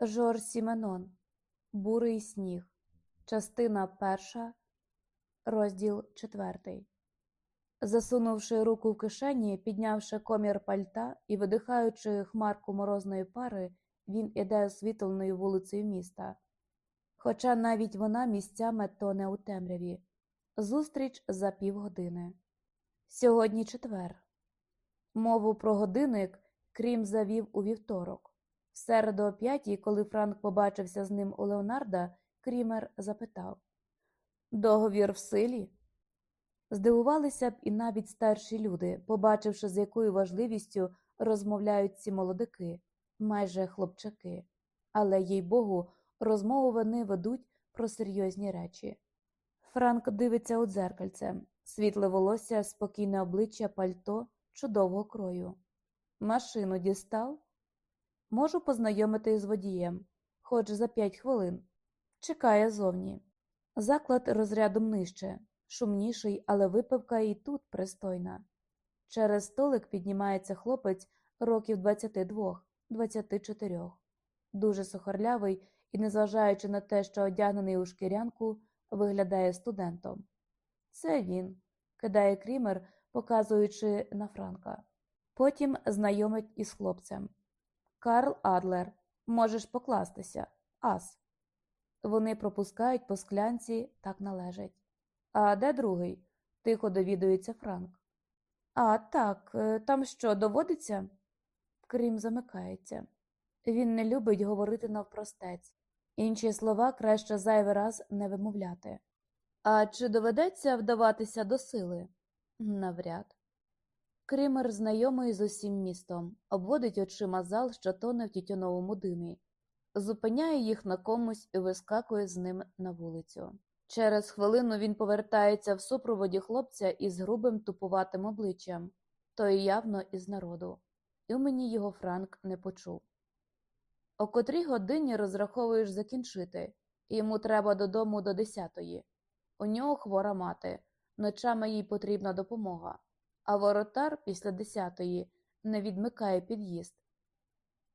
Жор Сіменон Бурий сніг. Частина перша, розділ четвертий. Засунувши руку в кишені, піднявши комір пальта і видихаючи хмарку морозної пари, він іде освітленою вулицею міста. Хоча навіть вона місцями тоне у темряві. Зустріч за півгодини. Сьогодні четвер. Мову про годинник Крім завів у вівторок. В середу о п'ятій, коли Франк побачився з ним у Леонарда, Крімер запитав Договір в силі? Здивувалися б і навіть старші люди, побачивши, з якою важливістю розмовляють ці молодики, майже хлопчаки. Але, їй богу, розмову вони ведуть про серйозні речі. Франк дивиться у дзеркальце, світле волосся, спокійне обличчя, пальто чудового крою. Машину дістав? Можу познайомити з водієм, хоч за п'ять хвилин. Чекає зовні. Заклад розрядом нижче, шумніший, але випивка і тут пристойна. Через столик піднімається хлопець років 22-24, дуже сухорлявий і, незважаючи на те, що одягнений у шкірянку, виглядає студентом. Це він, кидає крімер, показуючи на Франка. Потім знайомить із хлопцем. Карл Адлер, можеш покластися, ас. Вони пропускають по склянці, так належить. А де другий? тихо довідується Франк. А, так, е, там що, доводиться? Крім замикається. Він не любить говорити навпростець. Інші слова краще зайвий раз не вимовляти. А чи доведеться вдаватися до сили? Навряд. Кример знайомий з усім містом, обводить очима зал, що тоне в тютюновому димі, зупиняє їх на комусь і вискакує з ним на вулицю. Через хвилину він повертається в супроводі хлопця із грубим тупуватим обличчям, той явно із народу, і мені його Франк не почув. О котрій годині розраховуєш закінчити, йому треба додому до десятої. У нього хвора мати, ночами їй потрібна допомога а воротар після десятої не відмикає під'їзд.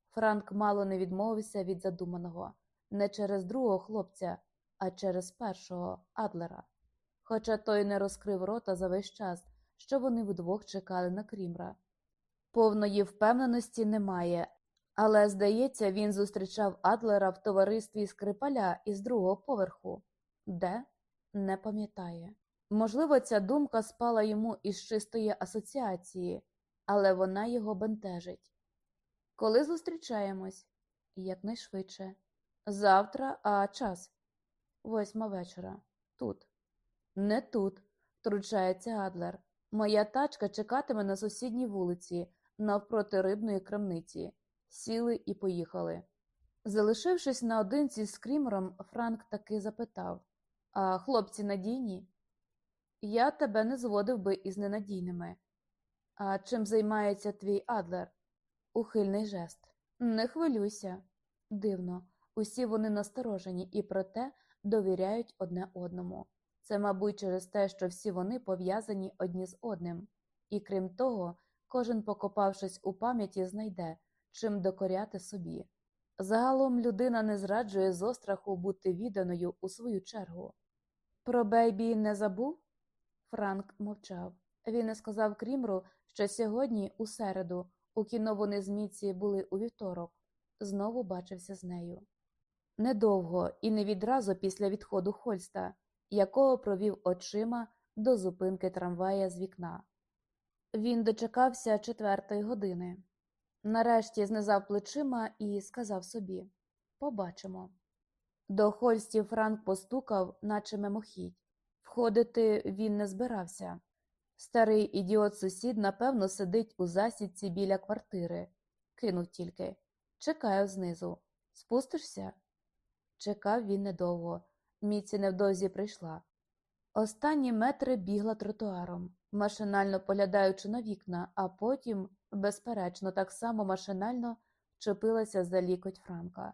Франк мало не відмовився від задуманого не через другого хлопця, а через першого Адлера. Хоча той не розкрив рота за весь час, що вони вдвох чекали на Крімра. Повної впевненості немає, але, здається, він зустрічав Адлера в товаристві Скрипаля із другого поверху, де не пам'ятає. Можливо, ця думка спала йому із чистої асоціації, але вона його бентежить. Коли зустрічаємось? Якнайшвидше. Завтра, а час восьма вечора. Тут. Не тут, втручається Адлер. Моя тачка чекатиме на сусідній вулиці, навпроти рибної крамниці. Сіли і поїхали. Залишившись наодинці з Крімером, Франк таки запитав А хлопці надійні? Я тебе не зводив би із ненадійними. А чим займається твій Адлер? Ухильний жест. Не хвилюйся. Дивно, усі вони насторожені і проте довіряють одне одному. Це, мабуть, через те, що всі вони пов'язані одні з одним, і крім того, кожен, покопавшись у пам'яті, знайде, чим докоряти собі. Загалом людина не зраджує з остраху бути відданою у свою чергу. Про Бейбі не забув? Франк мовчав. Він не сказав Крімру, що сьогодні, у середу, у кіно вони з Міці були у вівторок, знову бачився з нею. Недовго і не відразу після відходу Хольста, якого провів очима до зупинки трамвая з вікна. Він дочекався четвертої години. Нарешті знизав плечима і сказав собі Побачимо. До Хольстів Франк постукав, наче мимохідь. Входити він не збирався. Старий ідіот сусід, напевно, сидить у засідці біля квартири. Кинув тільки. Чекаю знизу. Спустишся? Чекав він недовго. Міці невдовзі прийшла. Останні метри бігла тротуаром, машинально поглядаючи на вікна, а потім, безперечно, так само машинально чепилася за лікоть Франка.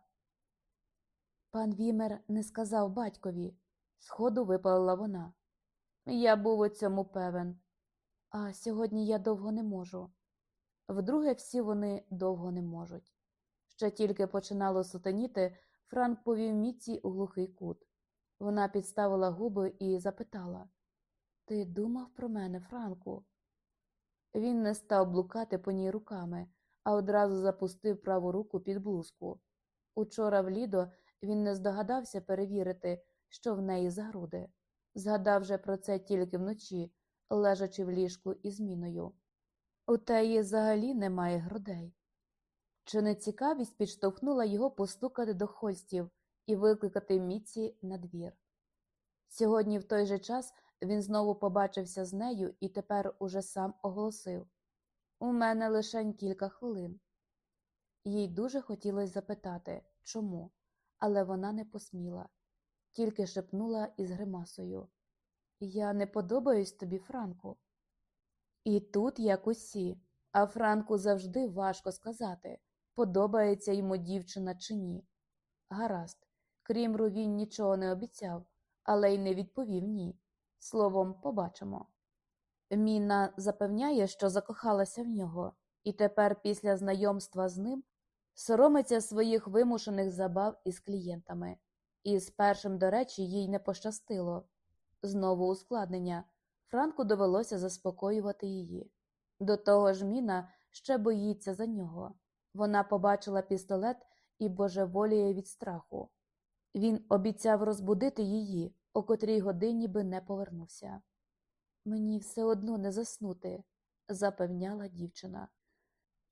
Пан Вімер не сказав батькові. Сходу випалила вона. Я був у цьому певен, а сьогодні я довго не можу. Вдруге, всі вони довго не можуть. Ще тільки починало сутеніти, Франк повів Міці у глухий кут. Вона підставила губи і запитала Ти думав про мене, Франку? Він не став блукати по ній руками, а одразу запустив праву руку під блузку. Учора в лідо він не здогадався перевірити, що в неї за груди. Згадав же про це тільки вночі, лежачи в ліжку із міною. У теї взагалі немає грудей. Чи не цікавість підштовхнула його постукати до хольстів і викликати Міці на двір? Сьогодні, в той же час, він знову побачився з нею і тепер уже сам оголосив У мене лише кілька хвилин. Їй дуже хотілося запитати, чому, але вона не посміла, тільки шепнула із гримасою Я не подобаюсь тобі, Франку. І тут як усі, а Франку завжди важко сказати, подобається йому дівчина чи ні. Гаразд, крім він нічого не обіцяв, але й не відповів ні. Словом, побачимо. Міна запевняє, що закохалася в нього, і тепер, після знайомства з ним, соромиться своїх вимушених забав із клієнтами. І з першим, до речі, їй не пощастило. Знову ускладнення. Франку довелося заспокоювати її. До того ж, Міна ще боїться за нього. Вона побачила пістолет і божеволіє від страху. Він обіцяв розбудити її, о котрій годині би не повернувся. Мені все одно не заснути, запевняла дівчина.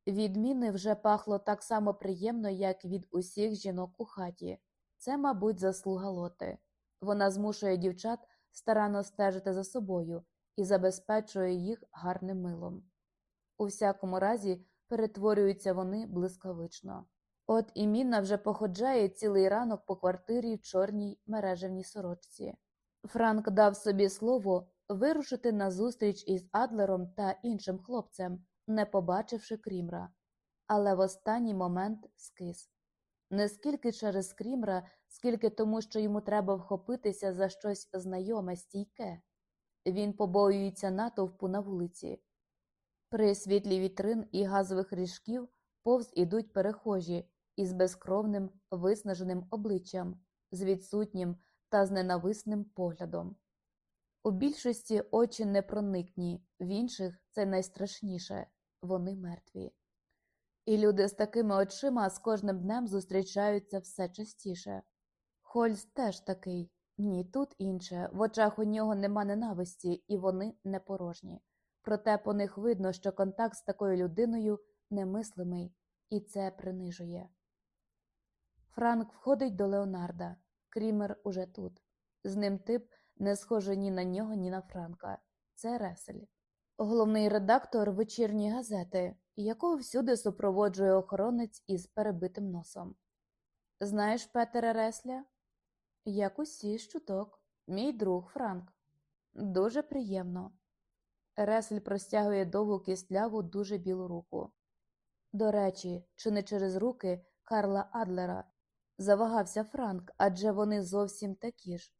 Від Міни вже пахло так само приємно, як від усіх жінок у хаті. Це, мабуть, заслуга лоти. Вона змушує дівчат старанно стежити за собою і забезпечує їх гарним милом. У всякому разі, перетворюються вони блискавично. От і Мінна вже походжає цілий ранок по квартирі в чорній мережевній сорочці. Франк дав собі слово вирушити на зустріч із Адлером та іншим хлопцем, не побачивши Крімра, але в останній момент скис. Не скільки через Крімра, скільки тому, що йому треба вхопитися за щось знайоме, стійке. Він побоюється натовпу на вулиці. При світлі вітрин і газових ріжків повз ідуть перехожі із безкровним виснаженим обличчям, з відсутнім та з ненависним поглядом. У більшості очі непроникні, в інших це найстрашніше вони мертві. І люди з такими очима з кожним днем зустрічаються все частіше. Хольс теж такий, ні, тут інше, в очах у нього нема ненависті, і вони не порожні. Проте по них видно, що контакт з такою людиною немислимий, і це принижує. Франк входить до Леонарда. Крімер уже тут. З ним тип не схожий ні на нього, ні на Франка. Це Ресель, головний редактор вечірньої газети, якого всюди супроводжує охоронець із перебитим носом. Знаєш Петера Ресля? Як усі щуток, мій друг Франк. Дуже приємно. Ресль простягує довгу кістляву, дуже білу руку. До речі, чи не через руки Карла Адлера завагався Франк, адже вони зовсім такі ж.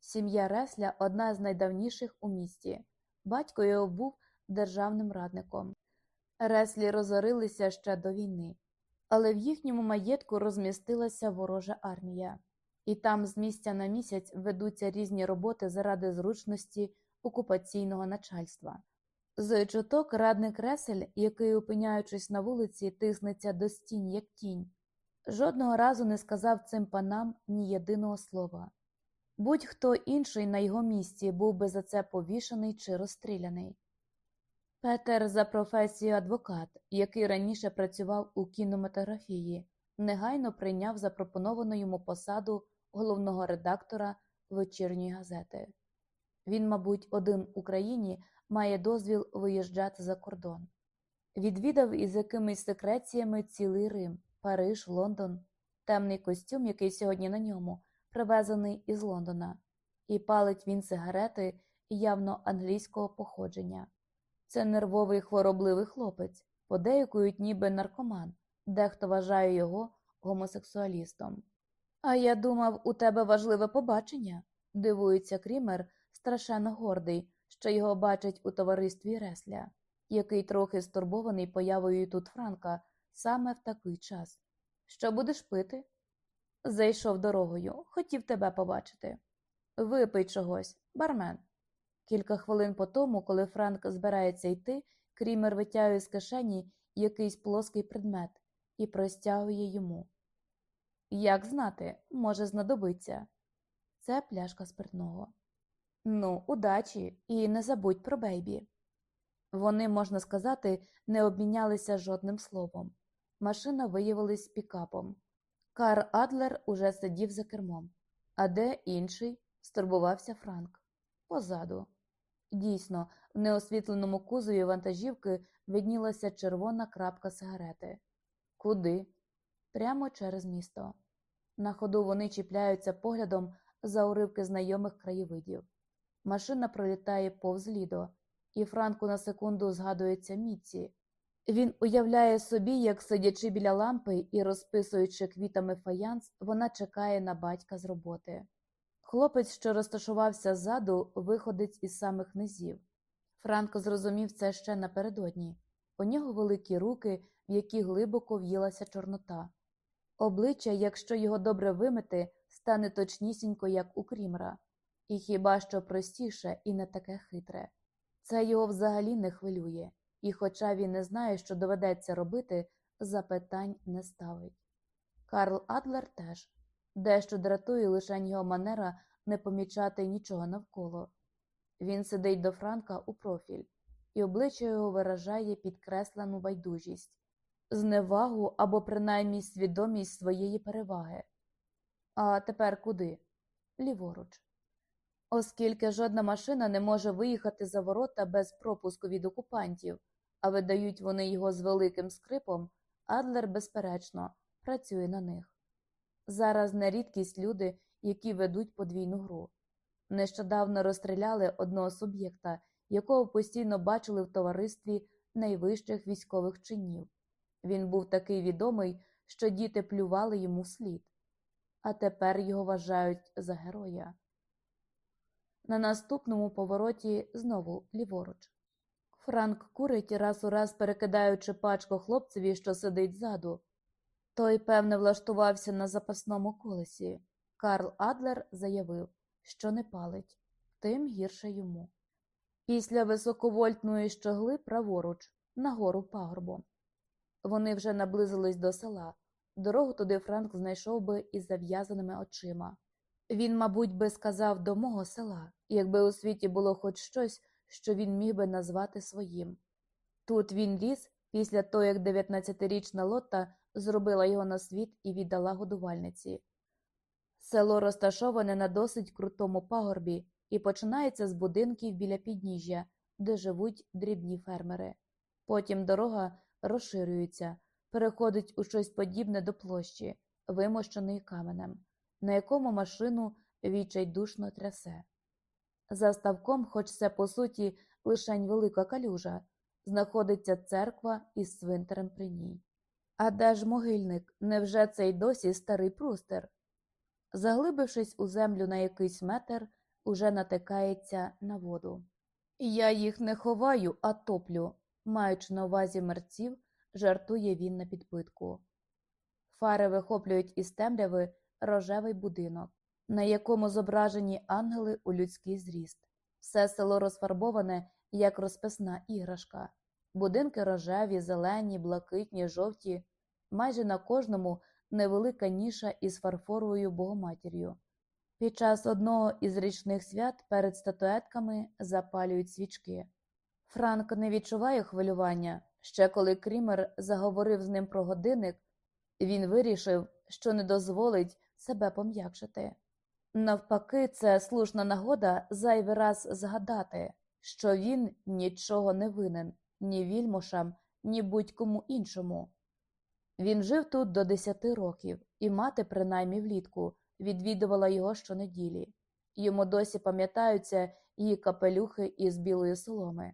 Сім'я Ресля одна з найдавніших у місті. Батько його був державним радником. Реслі розорилися ще до війни, але в їхньому маєтку розмістилася ворожа армія, і там з місця на місяць ведуться різні роботи заради зручності окупаційного начальства. З чуток радник Ресель, який, опиняючись на вулиці, тиснеться до стінь, як тінь, жодного разу не сказав цим панам ні єдиного слова. Будь-хто інший на його місці був би за це повішений чи розстріляний. Петер за професією адвокат, який раніше працював у кінематографії, негайно прийняв запропоновану йому посаду головного редактора вечірньої газети. Він, мабуть, один в Україні має дозвіл виїжджати за кордон. Відвідав із якимись секреціями цілий Рим, Париж, Лондон, темний костюм, який сьогодні на ньому, привезений із Лондона, і палить він сигарети явно англійського походження. Це нервовий хворобливий хлопець, подейкують ніби наркоман, дехто вважає його гомосексуалістом. А я думав, у тебе важливе побачення, дивується Крімер, страшенно гордий, що його бачить у товаристві Ресля, який трохи стурбований появою тут Франка саме в такий час. Що будеш пити? Зайшов дорогою, хотів тебе побачити. Випий чогось, бармен. Кілька хвилин по тому, коли Франк збирається йти, Крімер витягує з кишені якийсь плоский предмет і простягує йому. Як знати, може знадобиться. Це пляшка спиртного. Ну, удачі, і не забудь про бейбі. Вони, можна сказати, не обмінялися жодним словом. Машина виявилась пікапом. Кар Адлер уже сидів за кермом. А де інший? стурбувався Франк. Позаду. Дійсно, в неосвітленому кузові вантажівки виднілася червона крапка сигарети. Куди? Прямо через місто. На ходу вони чіпляються поглядом за уривки знайомих краєвидів. Машина пролітає повз лідо, і Франку на секунду згадується Міці. Він уявляє собі, як, сидячи біля лампи і розписуючи квітами фаянс, вона чекає на батька з роботи. Хлопець, що розташувався ззаду, виходить із самих низів. Франко зрозумів це ще напередодні. У нього великі руки, в які глибоко в'їлася чорнота. Обличчя, якщо його добре вимити, стане точнісінько, як у Крімра, і хіба що простіше і не таке хитре. Це його взагалі не хвилює, і, хоча він не знає, що доведеться робити, запитань не ставить. Карл Адлер теж дещо дратує лише його манера не помічати нічого навколо. Він сидить до Франка у профіль, і обличчя його виражає підкреслену байдужість, зневагу або принаймні свідомість своєї переваги. А тепер куди? Ліворуч. Оскільки жодна машина не може виїхати за ворота без пропуску від окупантів, а видають вони його з великим скрипом, Адлер, безперечно, працює на них. Зараз не рідкість люди, які ведуть подвійну гру. Нещодавно розстріляли одного суб'єкта, якого постійно бачили в товаристві найвищих військових чинів. Він був такий відомий, що діти плювали йому вслід, а тепер його вважають за героя. На наступному повороті знову ліворуч. Франк курить раз у раз перекидаючи пачку хлопцеві, що сидить ззаду. Той, певне, влаштувався на запасному колесі. Карл Адлер заявив, що не палить, тим гірше йому. Після високовольтної щогли праворуч, нагору пагорбом. Вони вже наблизились до села. Дорогу туди Франк знайшов би із зав'язаними очима. Він, мабуть, би сказав до мого села, якби у світі було хоч щось, що він міг би назвати своїм. Тут він ліз після того, як 19-річна Лотта зробила його на світ і віддала годувальниці. Село розташоване на досить крутому пагорбі і починається з будинків біля підніжжя, де живуть дрібні фермери. Потім дорога розширюється, переходить у щось подібне до площі, вимощеної каменем, на якому машину відчайдушно трясе. За ставком, хоч це по суті лишень велика калюжа, знаходиться церква із цвинтарем при ній. А де ж могильник? Невже цей досі старий прустер? Заглибившись у землю на якийсь метр, уже натикається на воду. Я їх не ховаю, а топлю, маючи на увазі мерців, жартує він на підпитку. Фари вихоплюють із темряви рожевий будинок, на якому зображені ангели у людський зріст. Все село розфарбоване, як розписна іграшка. Будинки рожеві, зелені, блакитні, жовті, майже на кожному невелика ніша із фарфоровою богоматір'ю. Під час одного із річних свят перед статуетками запалюють свічки. Франк не відчуває хвилювання. Ще коли Крімер заговорив з ним про годинник, він вирішив, що не дозволить себе пом'якшити. Навпаки, це слушна нагода зайвий раз згадати, що він нічого не винен ні вільмошам, ні будь-кому іншому. Він жив тут до десяти років, і мати, принаймні влітку, відвідувала його щонеділі. Йому досі пам'ятаються її капелюхи із білої соломи.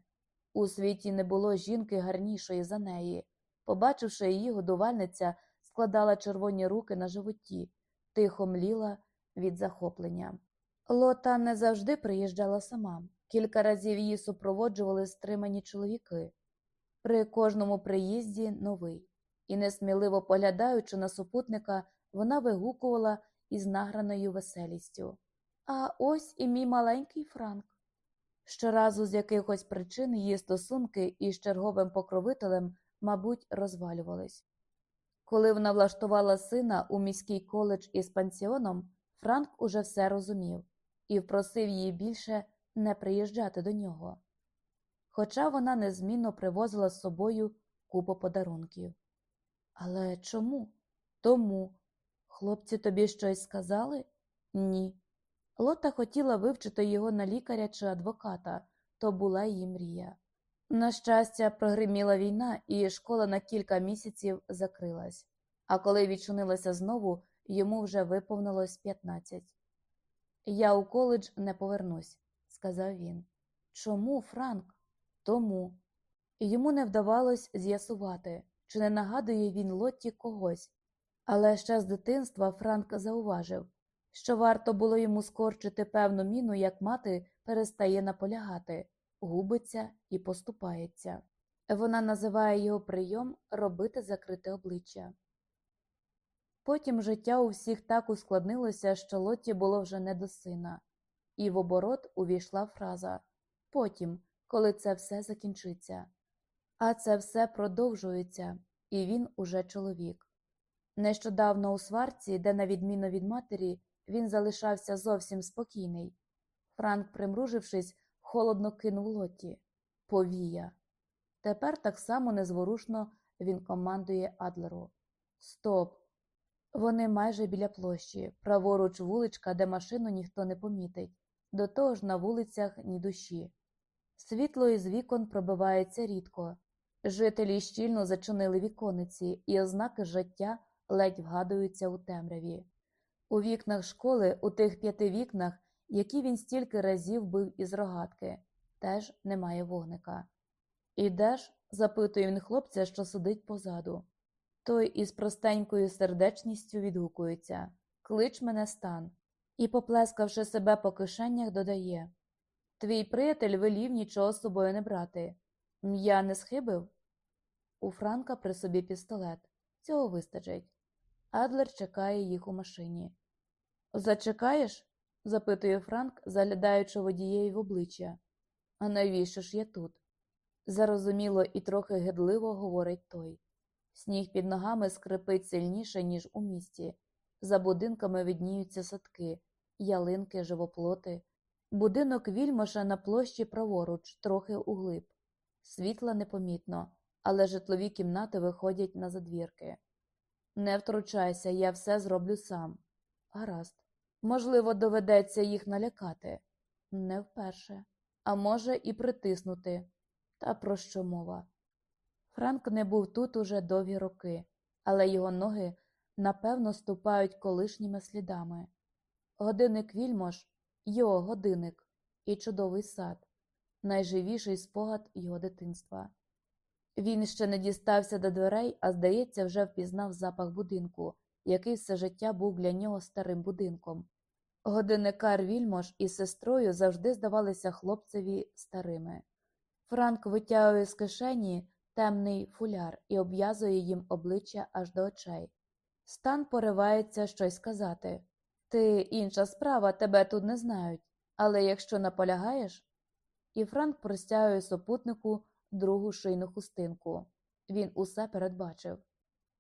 У світі не було жінки гарнішої за неї. Побачивши її, годувальниця складала червоні руки на животі, тихо мліла від захоплення. Лота не завжди приїжджала сама. Кілька разів її супроводжували стримані чоловіки. При кожному приїзді новий. і, несміливо поглядаючи на супутника, вона вигукувала із награною веселістю. А ось і мій маленький Франк. Щоразу з якихось причин її стосунки із черговим покровителем, мабуть, розвалювались. Коли вона влаштувала сина у міський коледж із пансіоном, Франк уже все розумів і впросив її більше не приїжджати до нього. Хоча вона незмінно привозила з собою купу подарунків. Але чому? Тому. Хлопці тобі щось сказали? Ні. Лота хотіла вивчити його на лікаря чи адвоката, то була її мрія. На щастя, прогриміла війна, і школа на кілька місяців закрилась, а коли відчинилася знову, йому вже виповнилось 15. Я у коледж не повернусь, сказав він. Чому, Франк? Тому. Йому не вдавалось з'ясувати, чи не нагадує він Лотті когось, але ще з дитинства Франк зауважив, що варто було йому скорчити певну міну, як мати перестає наполягати, губиться і поступається. Вона називає його прийом робити закрите обличчя. Потім життя у всіх так ускладнилося, що Лотті було вже не до сина, і в оборот увійшла фраза потім, коли це все закінчиться. А це все продовжується, і він уже чоловік. Нещодавно у сварці, де, на відміну від матері, він залишався зовсім спокійний. Франк, примружившись, холодно кинув лоті повія. Тепер так само незворушно він командує Адлеру. Стоп! Вони майже біля площі, праворуч вуличка, де машину ніхто не помітить, до того ж на вулицях ні душі. Світло із вікон пробивається рідко. Жителі щільно зачинили вікониці, і ознаки життя ледь вгадуються у темряві. У вікнах школи, у тих п'яти вікнах, які він стільки разів бив із рогатки, теж немає вогника. Ідеш? запитує він хлопця, що сидить позаду. Той із простенькою сердечністю відгукується Клич мене стан, і, поплескавши себе по кишенях, додає Твій приятель велів нічого з собою не брати. Я не схибив? У Франка при собі пістолет. Цього вистачить. Адлер чекає їх у машині. Зачекаєш? запитує Франк, заглядаючи водієї в обличчя. А навіщо ж я тут? Зарозуміло і трохи гидливо говорить той. Сніг під ногами скрипить сильніше, ніж у місті. За будинками видніються садки, ялинки, живоплоти. Будинок вільмоша на площі праворуч, трохи углиб. Світла непомітно, але житлові кімнати виходять на задвірки. Не втручайся, я все зроблю сам. Гаразд. Можливо, доведеться їх налякати. Не вперше. А може, і притиснути. Та про що мова? Франк не був тут уже довгі роки, але його ноги напевно ступають колишніми слідами. Годинник Вільмош його годинник і чудовий сад, найживіший спогад його дитинства. Він ще не дістався до дверей, а, здається, вже впізнав запах будинку, який все життя був для нього старим будинком. Годинникар Вільмош із сестрою завжди здавалися хлопцеві старими. Франк витягує з кишені темний фуляр і обв'язує їм обличчя аж до очей. Стан поривається щось сказати. Ти інша справа, тебе тут не знають, але якщо наполягаєш. І Франк простягує супутнику другу шийну хустинку. Він усе передбачив.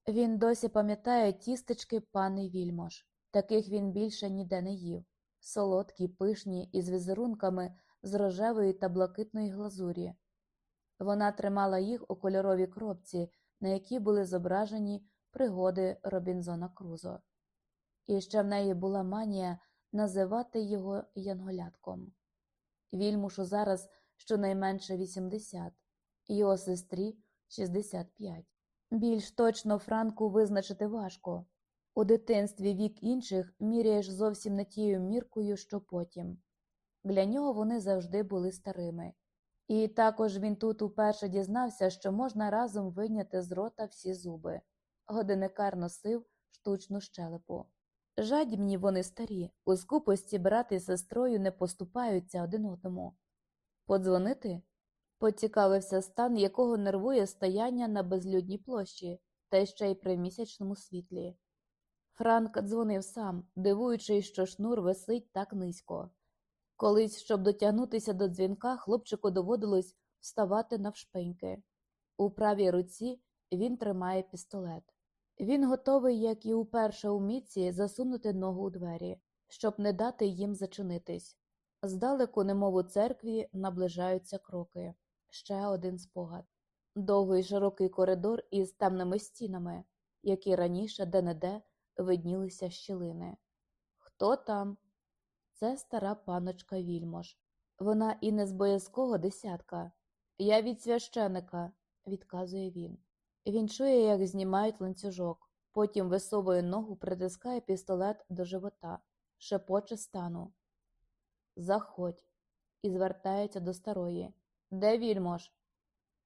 Він досі пам'ятає тістечки пани Вільмош, таких він більше ніде не їв, солодкі, пишні, із візерунками з рожевої та блакитної глазурі. Вона тримала їх у кольоровій кропці, на якій були зображені пригоди Робінзона Крузо. І ще в неї була манія називати його янголятком. Вільмушу зараз щонайменше 80, його сестрі 65. Більш точно Франку визначити важко. У дитинстві вік інших міряєш зовсім не тією міркою, що потім. Для нього вони завжди були старими. І також він тут уперше дізнався, що можна разом вийняти з рота всі зуби. Годинникар носив штучну щелепу. Жадібні вони старі, у скупості брат і сестрою не поступаються один одному. Подзвонити? Поцікавився стан, якого нервує стояння на безлюдній площі. та ще й при місячному світлі. Франк дзвонив сам, дивуючись, що шнур висить так низько. Колись, щоб дотягнутися до дзвінка, хлопчику доводилось вставати навшпиньки. У правій руці він тримає пістолет. Він готовий, як і уперше у міці, засунути ногу у двері, щоб не дати їм зачинитись. Здалеку, немов у церкві, наближаються кроки. Ще один спогад. Довгий широкий коридор із темними стінами, які раніше де-не-де виднілися щілини. Хто там? Це стара паночка Вільмош. Вона і не з боязкого десятка. Я від священика, відказує він. Він чує, як знімають ланцюжок, потім висовує ногу, притискає пістолет до живота, шепоче стану. Заходь, і звертається до старої. Де вільмош?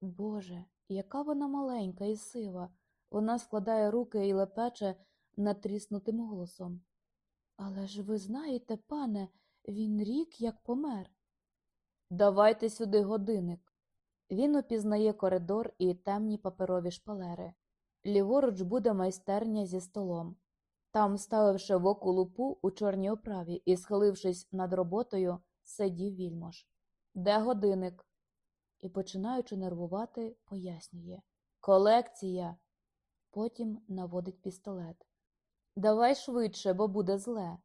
Боже, яка вона маленька і сива. Вона складає руки і лепече натріснутим голосом. Але ж ви знаєте, пане, він рік як помер. Давайте сюди годинник. Він упізнає коридор і темні паперові шпалери. Ліворуч буде майстерня зі столом. Там, ставивши в оку лупу у чорній оправі і схилившись над роботою, сидів вільмош. Де годинник? І, починаючи нервувати, пояснює Колекція. Потім наводить пістолет. Давай швидше, бо буде зле.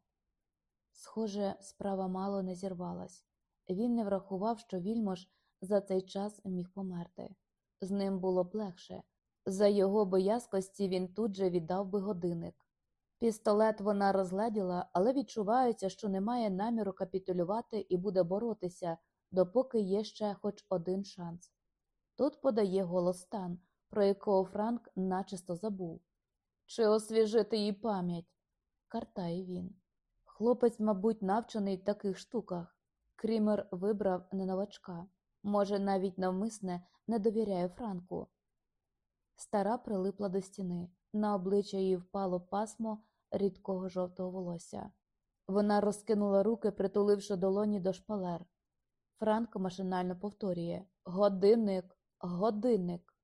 Схоже, справа мало не зірвалась. Він не врахував, що вільмош за цей час міг померти. З ним було б легше. За його боязкості він тут же віддав би годинник. Пістолет вона розгледіла, але відчувається, що немає наміру капітулювати і буде боротися, допоки є ще хоч один шанс. Тут подає голос Стан, про якого Франк начисто забув. Чи освіжити їй пам'ять? картає він. Хлопець, мабуть, навчений в таких штуках. Крімер вибрав не новачка, може, навіть навмисне не довіряє Франку. Стара прилипла до стіни, на обличчя її впало пасмо рідкого жовтого волосся. Вона розкинула руки, притуливши долоні до шпалер. Франк машинально повторює Годинник, годинник.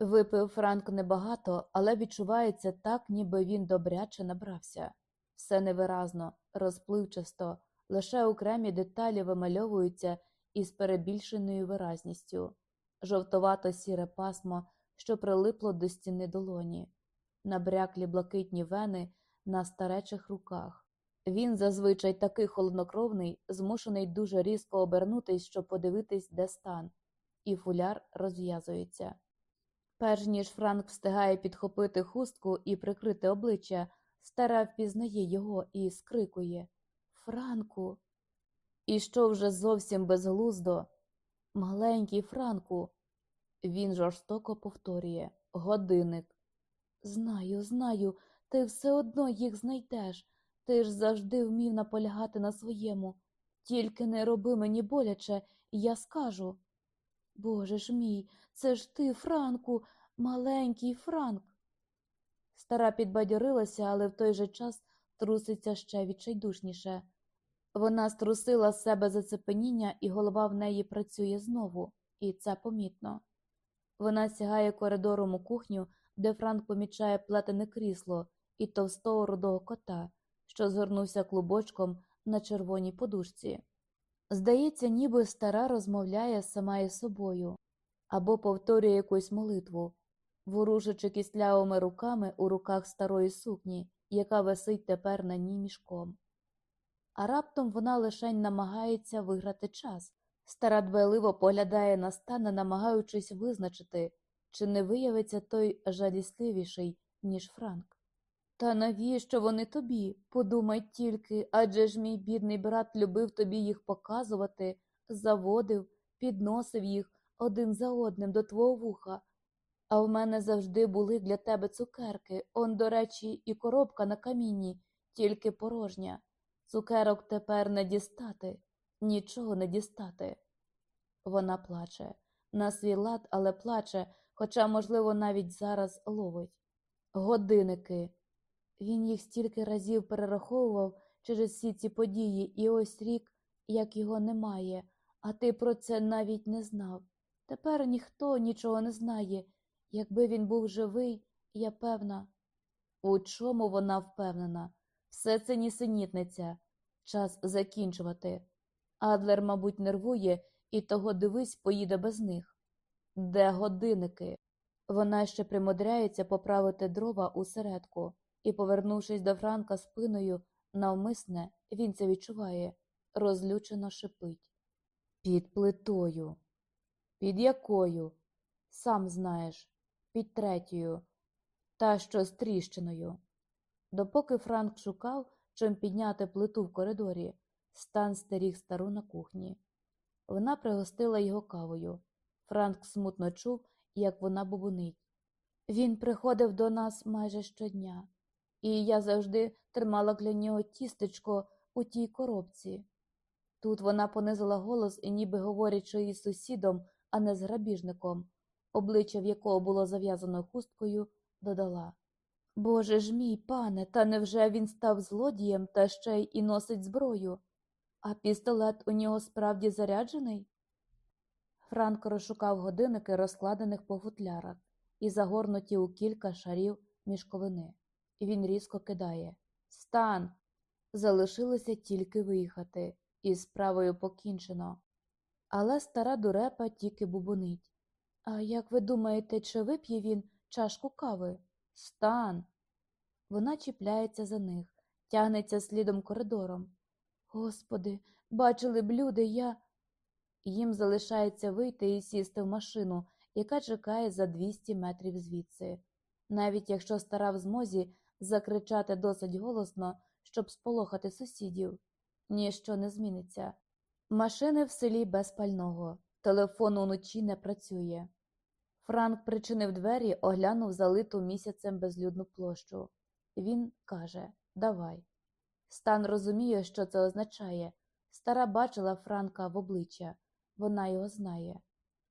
Випив Франк небагато, але відчувається так, ніби він добряче набрався. Все невиразно, розпливчасто, лише окремі деталі вимальовуються із перебільшеною виразністю, жовтовато сіре пасмо, що прилипло до стіни долоні, набряклі блакитні вени на старечих руках. Він зазвичай такий холоднокровний, змушений дуже різко обернутись, щоб подивитись, де стан, і фуляр розв'язується. Перш ніж Франк встигає підхопити хустку і прикрити обличчя, стара впізнає його і скрикує Франку. І що вже зовсім безглуздо? Маленький Франку. Він жорстоко повторює Годинник. Знаю, знаю, ти все одно їх знайдеш. Ти ж завжди вмів наполягати на своєму. Тільки не роби мені боляче, і я скажу. Боже ж мій, це ж ти, Франку, маленький Франк. Стара підбадьорилася, але в той же час труситься ще відчайдушніше. Вона струсила з себе зацепеніння, і голова в неї працює знову, і це помітно. Вона сягає коридором у кухню, де Франк помічає плетене крісло і товстого рудого кота, що згорнувся клубочком на червоній подушці. Здається, ніби стара розмовляє сама із собою або повторює якусь молитву, ворушачи кислявими руками у руках старої сукні, яка висить тепер на ній мішком. А раптом вона лишень намагається виграти час. Стара дбайливо поглядає на стана, намагаючись визначити, чи не виявиться той жалісливіший, ніж Франк. Та навіщо вони тобі? Подумай тільки, адже ж мій бідний брат любив тобі їх показувати, заводив, підносив їх один за одним до твого вуха. А в мене завжди були для тебе цукерки, он, до речі, і коробка на камінні, тільки порожня. Цукерок тепер не дістати, нічого не дістати. Вона плаче, на свій лад, але плаче, хоча, можливо, навіть зараз ловить. Годинники. Він їх стільки разів перераховував через всі ці події, і ось рік, як його немає, а ти про це навіть не знав. Тепер ніхто нічого не знає. Якби він був живий, Я певна. У чому вона впевнена? Все це нісенітниця. Час закінчувати. Адлер, мабуть, нервує, і того дивись, поїде без них. Де годинники? Вона ще примудряється поправити дрова у середку, і, повернувшись до Франка спиною, навмисне, він це відчуває, розлючено шипить. Під плитою. Під якою? Сам знаєш, під третьою, та що з тріщиною. Допоки Франк шукав, чим підняти плиту в коридорі, стан стеріг стару на кухні. Вона пригостила його кавою. Франк смутно чув, як вона бубонить. Він приходив до нас майже щодня, і я завжди тримала для нього тістечко у тій коробці. Тут вона понизила голос і, ніби говорячи із сусідом, а не з грабіжником, обличчя в якого було зав'язано хусткою, додала Боже ж мій, пане, та невже він став злодієм та ще й і носить зброю? А пістолет у нього справді заряджений? Франк розшукав годинники, розкладених по футлярах, і загорнуті у кілька шарів мішковини. І він різко кидає Стан! Залишилося тільки виїхати, і справою покінчено. Але стара дурепа тільки бубонить. А як ви думаєте, чи вип'є він чашку кави? Стан! Вона чіпляється за них, тягнеться слідом коридором. Господи, бачили б люди, я. Їм залишається вийти і сісти в машину, яка чекає за 200 метрів звідси. Навіть якщо стара в змозі закричати досить голосно, щоб сполохати сусідів, ніщо не зміниться. Машини в селі без пального, телефон уночі не працює. Франк причинив двері, оглянув залиту місяцем безлюдну площу. Він каже Давай. Стан розуміє, що це означає. Стара бачила Франка в обличчя, вона його знає.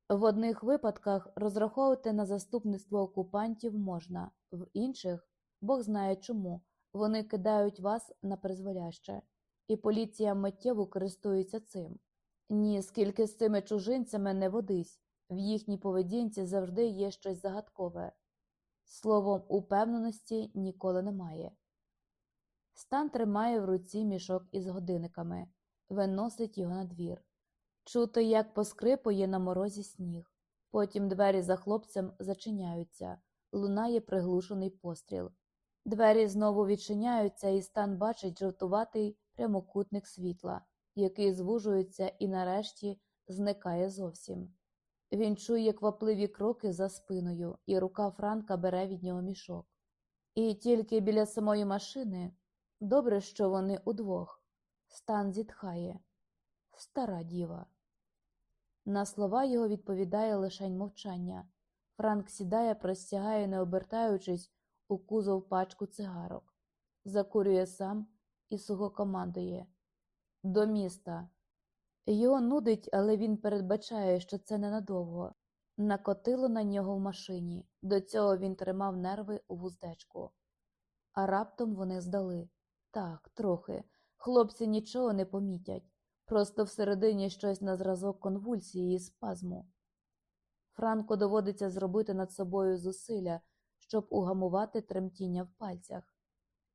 В одних випадках розраховувати на заступництво окупантів можна, в інших Бог знає чому, вони кидають вас на призволяще, і поліція миттєво користується цим. Ні, скільки з цими чужинцями не водись, в їхній поведінці завжди є щось загадкове. Словом, упевненості ніколи немає. Стан тримає в руці мішок із годинниками, виносить його на двір. Чути, як поскрипує на морозі сніг. Потім двері за хлопцем зачиняються, лунає приглушений постріл. Двері знову відчиняються, і стан бачить жовтуватий прямокутник світла, який звужується і нарешті зникає зовсім. Він чує квапливі кроки за спиною, і рука Франка бере від нього мішок. І тільки біля самої машини добре, що вони удвох. Стан зітхає. Стара діва. На слова його відповідає лишень мовчання. Франк сідає, простягає, не обертаючись, у кузов пачку цигарок, закурює сам і сухо командує До міста. Його нудить, але він передбачає, що це ненадовго. Накотило на нього в машині, до цього він тримав нерви у вуздечку. А раптом вони здали. Так, трохи. Хлопці нічого не помітять, просто всередині щось на зразок конвульсії і спазму. Франко доводиться зробити над собою зусилля, щоб угамувати тремтіння в пальцях.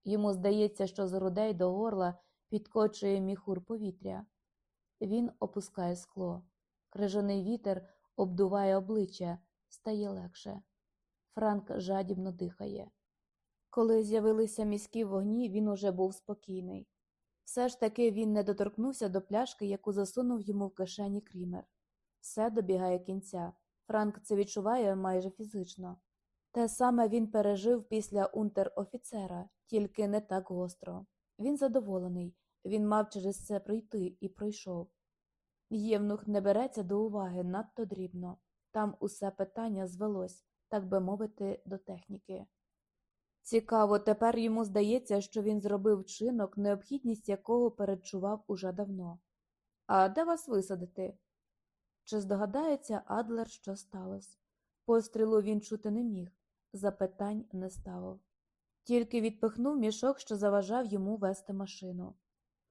Йому здається, що з грудей до горла підкочує міхур повітря. Він опускає скло. Крижаний вітер обдуває обличчя, стає легше. Франк жадібно дихає. Коли з'явилися міські вогні, він уже був спокійний. Все ж таки він не доторкнувся до пляшки, яку засунув йому в кишені крімер. Все добігає кінця. Франк це відчуває майже фізично. Те саме він пережив після унтер-офіцера, тільки не так гостро. Він задоволений, він мав через це пройти і пройшов. Євнух не береться до уваги надто дрібно, там усе питання звелось, так би мовити, до техніки. Цікаво, тепер йому здається, що він зробив вчинок, необхідність якого передчував уже давно. А де вас висадити? Чи здогадається Адлер, що сталося? Пострілу він чути не міг, запитань не ставив. Тільки відпихнув мішок, що заважав йому вести машину.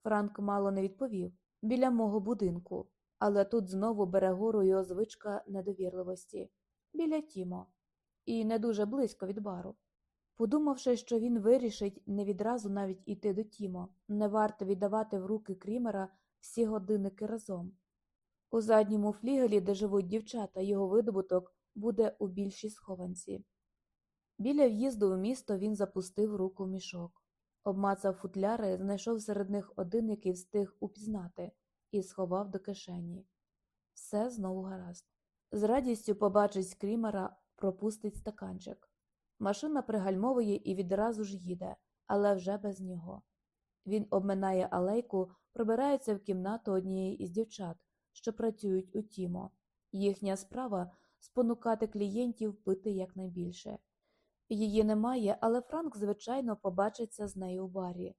Франк мало не відповів біля мого будинку, але тут знову бере гору його звичка недовірливості біля Тімо, і не дуже близько від бару. Подумавши, що він вирішить не відразу навіть іти до Тімо, не варто віддавати в руки Крімера всі годинники разом. У задньому флігелі, де живуть дівчата, його видобуток буде у більшій схованці. Біля в'їзду в місто він запустив руку в мішок, обмацав футляри, знайшов серед них один, який встиг упізнати, і сховав до кишені. Все знову гаразд. З радістю побачить Крімера, пропустить стаканчик. Машина пригальмовує і відразу ж їде, але вже без нього. Він обминає алейку, пробирається в кімнату однієї із дівчат, що працюють у Тімо. Їхня справа спонукати клієнтів пити якнайбільше. Її немає, але Франк, звичайно, побачиться з нею у барі.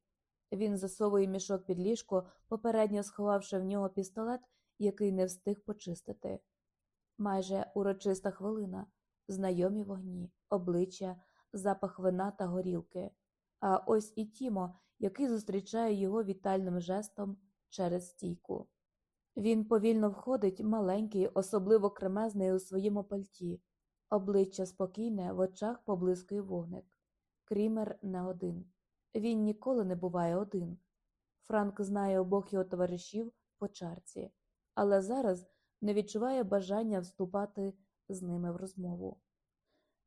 Він засовує мішок під ліжко, попередньо сховавши в нього пістолет, який не встиг почистити. Майже урочиста хвилина, знайомі вогні, обличчя, запах вина та горілки. А ось і Тімо, який зустрічає його вітальним жестом через стійку. Він повільно входить, маленький, особливо кремезний у своєму пальті, обличчя спокійне, в очах поблискує вогник. Крімер не один. Він ніколи не буває один. Франк знає обох його товаришів по чарці, але зараз не відчуває бажання вступати з ними в розмову.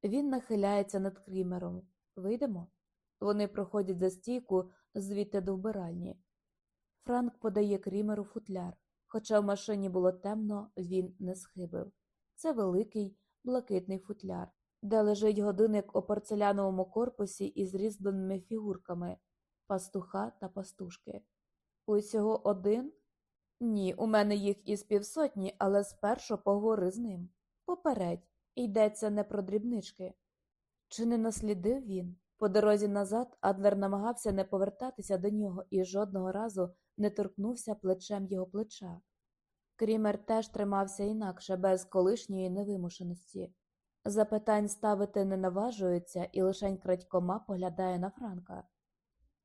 Він нахиляється над Крімером. Вийдемо? Вони проходять за стійку звідти до вбиральні. Франк подає Крімеру футляр. Хоча в машині було темно, він не схибив. Це великий блакитний футляр, де лежить годинник у порцеляновому корпусі із різьбленими фігурками пастуха та пастушки. Усього один? Ні, у мене їх із півсотні, але спершу поговори з ним. Попередь, йдеться не про дрібнички. Чи не наслідив він? По дорозі назад Адлер намагався не повертатися до нього і жодного разу не торкнувся плечем його плеча. Крімер теж тримався інакше, без колишньої невимушеності. Запитань ставити не наважується і лишень крадькома поглядає на Франка.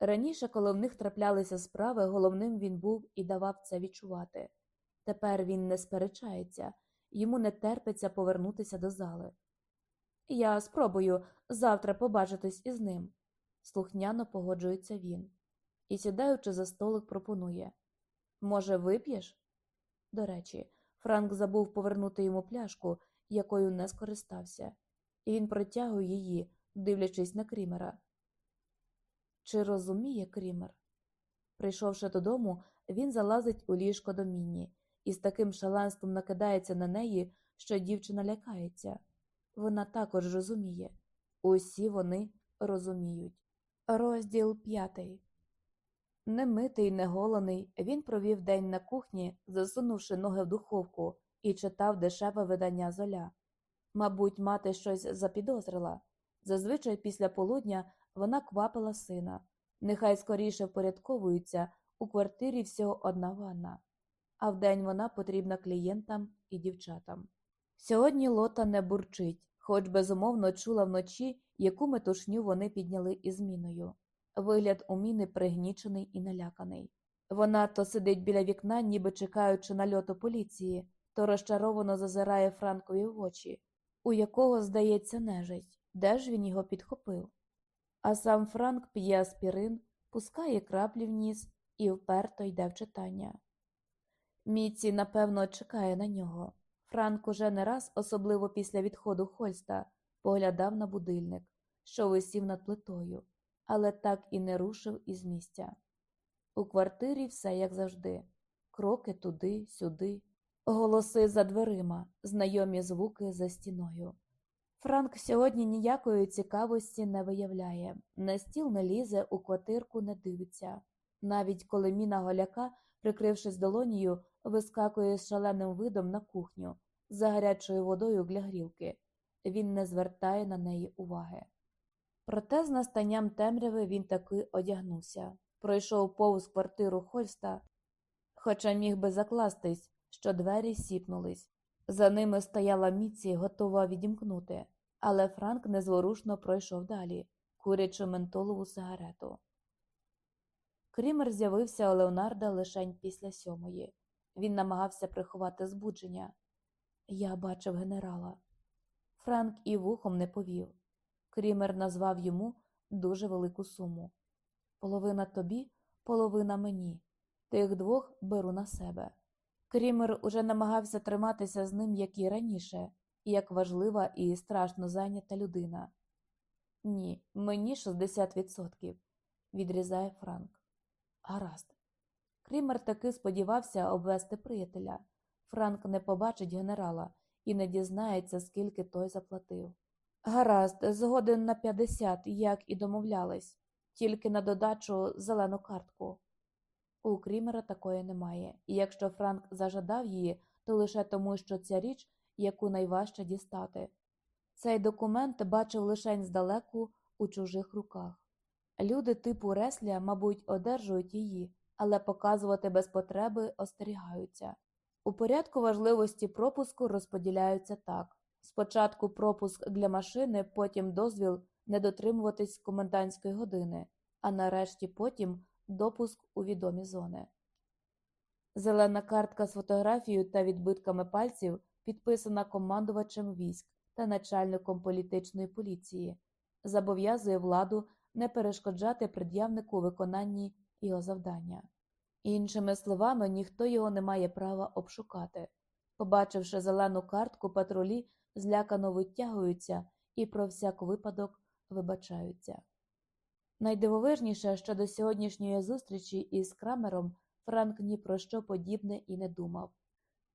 Раніше, коли в них траплялися справи, головним він був і давав це відчувати. Тепер він не сперечається, йому не терпиться повернутися до зали. Я спробую завтра побачитись із ним, слухняно погоджується він і, сідаючи за столик, пропонує Може, вип'єш? До речі, Франк забув повернути йому пляшку, якою не скористався, і він протягує її, дивлячись на Крімера. Чи розуміє Крімер? Прийшовши додому, він залазить у ліжко до Мінні і з таким шаленством накидається на неї, що дівчина лякається. Вона також розуміє. Усі вони розуміють. Розділ п'ятий. Немитий, неголений, він провів день на кухні, засунувши ноги в духовку, і читав дешеве видання золя. Мабуть, мати щось запідозрила. Зазвичай після полудня вона квапила сина. Нехай скоріше впорядковуються, у квартирі всього одна ванна, а вдень вона потрібна клієнтам і дівчатам. Сьогодні лота не бурчить, хоч безумовно чула вночі, яку метушню вони підняли із міною. Вигляд у міни пригнічений і наляканий. Вона то сидить біля вікна, ніби чекаючи нальоту поліції, то розчаровано зазирає Франкові в очі, у якого, здається, нежить, де ж він його підхопив. А сам Франк п'є аспірин, пускає краплі в ніс і вперто йде в читання. Міці, напевно, чекає на нього. Франк уже не раз, особливо після відходу Хольста, поглядав на будильник, що висів над плитою, але так і не рушив із місця. У квартирі все як завжди кроки туди, сюди, голоси за дверима, знайомі звуки за стіною. Франк сьогодні ніякої цікавості не виявляє, на стіл не лізе, у квартирку не дивиться. Навіть коли міна голяка, прикрившись долонію, вискакує з шаленим видом на кухню за гарячою водою для грілки, він не звертає на неї уваги. Проте з настанням темряви він таки одягнувся, пройшов повз квартиру Хольста, хоча міг би закластись, що двері сіпнулись. За ними стояла Міці, готова відімкнути, але Франк незворушно пройшов далі, курячи ментолову сигарету. Крімер з'явився у Леонарда лишень після сьомої. Він намагався приховати збудження. Я бачив генерала. Франк і вухом не повів. Крімер назвав йому дуже велику суму. Половина тобі, половина мені. Тих двох беру на себе. Крімер уже намагався триматися з ним, як і раніше, як важлива і страшно зайнята людина. Ні, мені 60%, відрізає Франк. Гаразд. Крімер таки сподівався обвести приятеля. Франк не побачить генерала і не дізнається, скільки той заплатив. Гаразд, згоден на 50, як і домовлялись, тільки на додачу зелену картку. У Крімера такої немає, і якщо Франк зажадав її, то лише тому, що ця річ, яку найважче дістати. Цей документ бачив лишень здалеку у чужих руках. Люди типу Ресля, мабуть, одержують її, але показувати без потреби остерігаються. У порядку важливості пропуску розподіляються так спочатку пропуск для машини, потім дозвіл не дотримуватись комендантської години, а нарешті потім допуск у відомі зони. Зелена картка з фотографією та відбитками пальців підписана командувачем військ та начальником політичної поліції, зобов'язує владу не перешкоджати пред'явнику виконанні його завдання. Іншими словами, ніхто його не має права обшукати. Побачивши зелену картку, патрулі злякано витягуються і про всяк випадок вибачаються. Найдивовижніше, що до сьогоднішньої зустрічі із Крамером Франк ні про що подібне і не думав.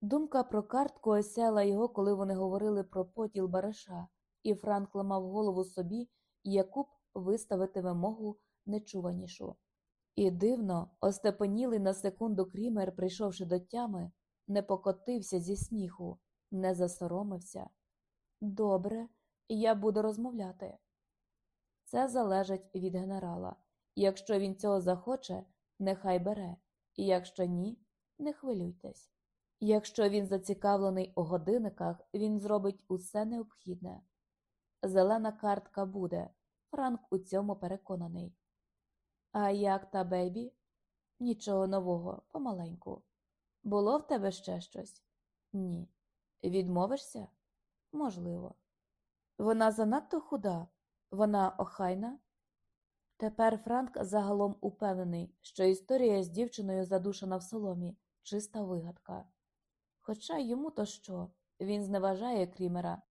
Думка про картку осяла його, коли вони говорили про потіл бариша, і Франк ламав голову собі, яку б виставити вимогу нечуванішу. І дивно, остепенілий на секунду Крімер, прийшовши до тями, не покотився зі сміху, не засоромився. Добре, я буду розмовляти. Це залежить від генерала. Якщо він цього захоче, нехай бере, і якщо ні, не хвилюйтесь. Якщо він зацікавлений у годинниках, він зробить усе необхідне. Зелена картка буде, Франк у цьому переконаний. А як та бейбі? Нічого нового, помаленьку. Було в тебе ще щось? Ні. Відмовишся? Можливо. Вона занадто худа, вона охайна. Тепер Франк загалом упевнений, що історія з дівчиною задушена в соломі, чиста вигадка. Хоча йому то що, він зневажає Крімера.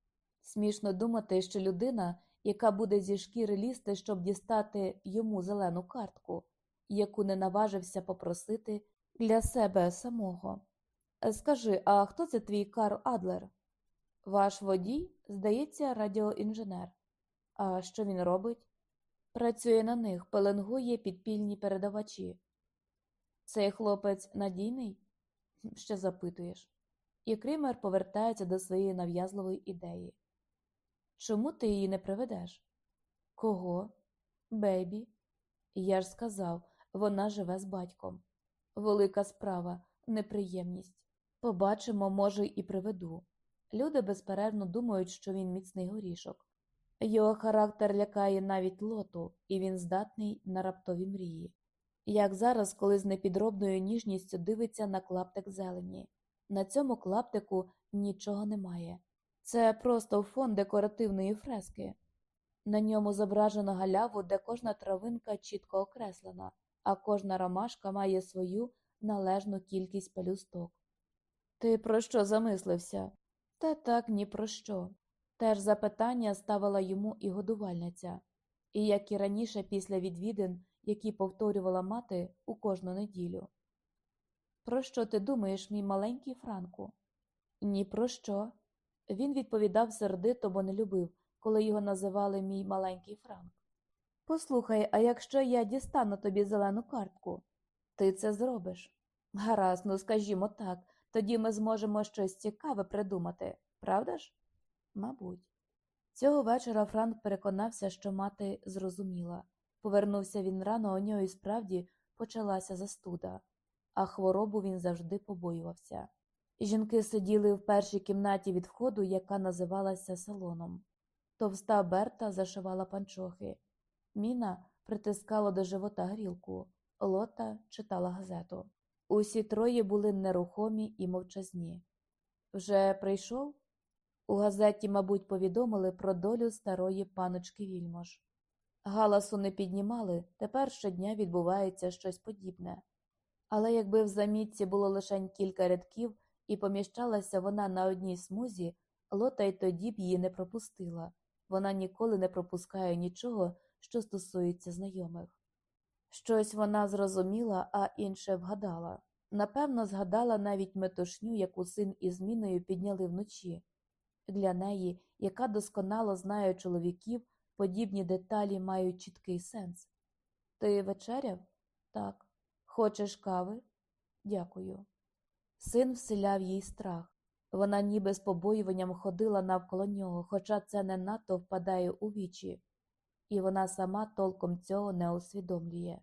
Смішно думати, що людина, яка буде зі шкіри лізти, щоб дістати йому зелену картку, яку не наважився попросити для себе самого. Скажи, а хто це твій Карл Адлер? Ваш водій, здається, радіоінженер. А що він робить? Працює на них, пеленгує підпільні передавачі. Цей хлопець надійний? Ще запитуєш. І Крімер повертається до своєї нав'язливої ідеї. Чому ти її не приведеш? Кого? Бейбі. Я ж сказав, вона живе з батьком. Велика справа, неприємність. Побачимо, може, і приведу. Люди безперервно думають, що він міцний горішок. Його характер лякає навіть лоту, і він здатний на раптові мрії. Як зараз, коли з непідробною ніжністю дивиться на клаптик зелені. На цьому клаптику нічого немає. Це просто фон декоративної фрески. На ньому зображено галяву, де кожна травинка чітко окреслена, а кожна ромашка має свою належну кількість пелюсток. Ти про що замислився? Та так ні про що. Теж запитання ставила йому і годувальниця, і як і раніше після відвідин, які повторювала мати у кожну неділю. Про що ти думаєш, мій маленький Франку? Ні про що. Він відповідав сердито, бо не любив, коли його називали мій маленький Франк. Послухай, а якщо я дістану тобі зелену картку, ти це зробиш. Гаразд, ну скажімо так, тоді ми зможемо щось цікаве придумати, правда ж? Мабуть. Цього вечора Франк переконався, що мати зрозуміла. Повернувся він рано, у нього і справді почалася застуда, а хворобу він завжди побоювався. Жінки сиділи в першій кімнаті від входу, яка називалася салоном. Товста Берта зашивала панчохи. Міна притискала до живота грілку, лота читала газету. Усі троє були нерухомі і мовчазні. Вже прийшов? У газеті, мабуть, повідомили про долю старої паночки Вільмош. Галасу не піднімали, тепер щодня відбувається щось подібне. Але якби в замітці було лише кілька рядків і поміщалася вона на одній смузі, лота й тоді б її не пропустила. Вона ніколи не пропускає нічого, що стосується знайомих. Щось вона зрозуміла, а інше вгадала. Напевно, згадала навіть метушню, яку син із міною підняли вночі. Для неї, яка досконало знає чоловіків, подібні деталі мають чіткий сенс. Ти вечеряв? Так. Хочеш кави? Дякую. Син вселяв їй страх. Вона ніби з побоюванням ходила навколо нього, хоча це не надто впадає у вічі, і вона сама толком цього не усвідомлює.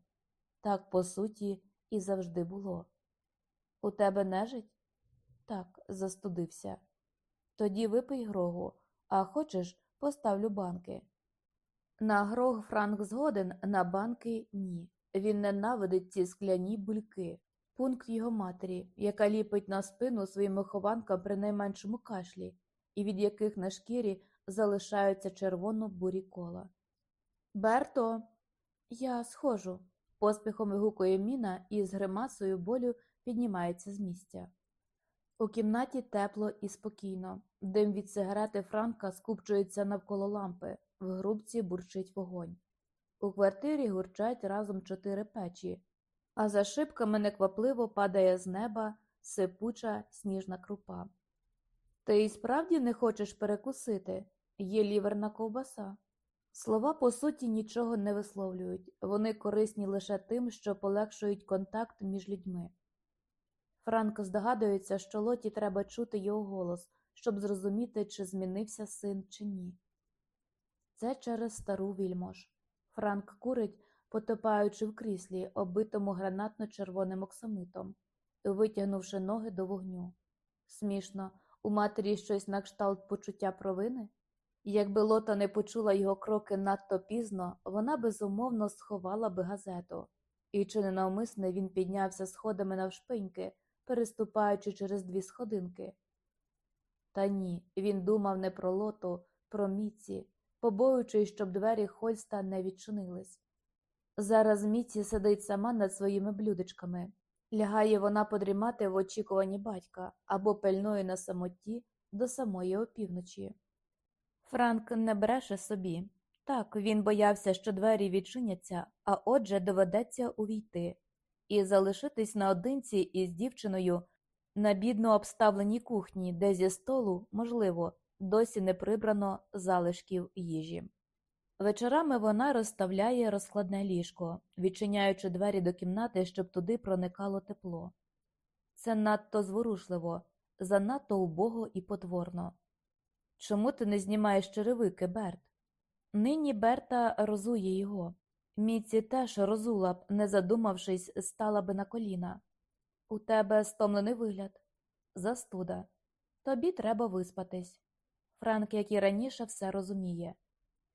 Так, по суті, і завжди було. У тебе нежить? Так, застудився. Тоді випий грогу, а хочеш, поставлю банки. На грог Франк згоден, на банки ні. Він ненавидить ці скляні бульки. Пункт його матері, яка ліпить на спину своїм вихованкам при найменшому кашлі, і від яких на шкірі залишаються червоно бурі кола. Берто, я схожу, поспіхом вигукує міна і з гримасою болю піднімається з місця. У кімнаті тепло і спокійно. Дим від сигарети Франка скупчується навколо лампи, в грубці бурчить вогонь. У квартирі гурчать разом чотири печі, а за шибками неквапливо падає з неба сипуча сніжна крупа. Ти й справді не хочеш перекусити? Є ліверна ковбаса. Слова, по суті, нічого не висловлюють, вони корисні лише тим, що полегшують контакт між людьми. Франк здогадується, що Лоті треба чути його голос, щоб зрозуміти, чи змінився син, чи ні. Це через стару вільмож. Франк курить, потопаючи в кріслі, оббитому гранатно-червоним оксамитом, витягнувши ноги до вогню. Смішно, у матері щось на кшталт почуття провини? Якби Лота не почула його кроки надто пізно, вона безумовно сховала би газету, і чи не навмисне він піднявся сходами навшпиньки, переступаючи через дві сходинки. Та ні, він думав не про лоту, про Міці, побоюючись, щоб двері Хольста не відчинились. Зараз Міці сидить сама над своїми блюдечками. Лягає вона подрімати в очікуванні батька або пильнує на самоті до самої опівночі. Франк не бреше собі. Так, він боявся, що двері відчиняться, а отже доведеться увійти і залишитись наодинці із дівчиною на бідно обставленій кухні, де зі столу, можливо, досі не прибрано залишків їжі. Вечорами вона розставляє розкладне ліжко, відчиняючи двері до кімнати, щоб туди проникало тепло. Це надто зворушливо, занадто убого і потворно. Чому ти не знімаєш черевики, Берт? Нині Берта розує його. Міці теж розула б, не задумавшись, стала би на коліна. У тебе стомлений вигляд. Застуда. Тобі треба виспатись. Франк, як і раніше, все розуміє.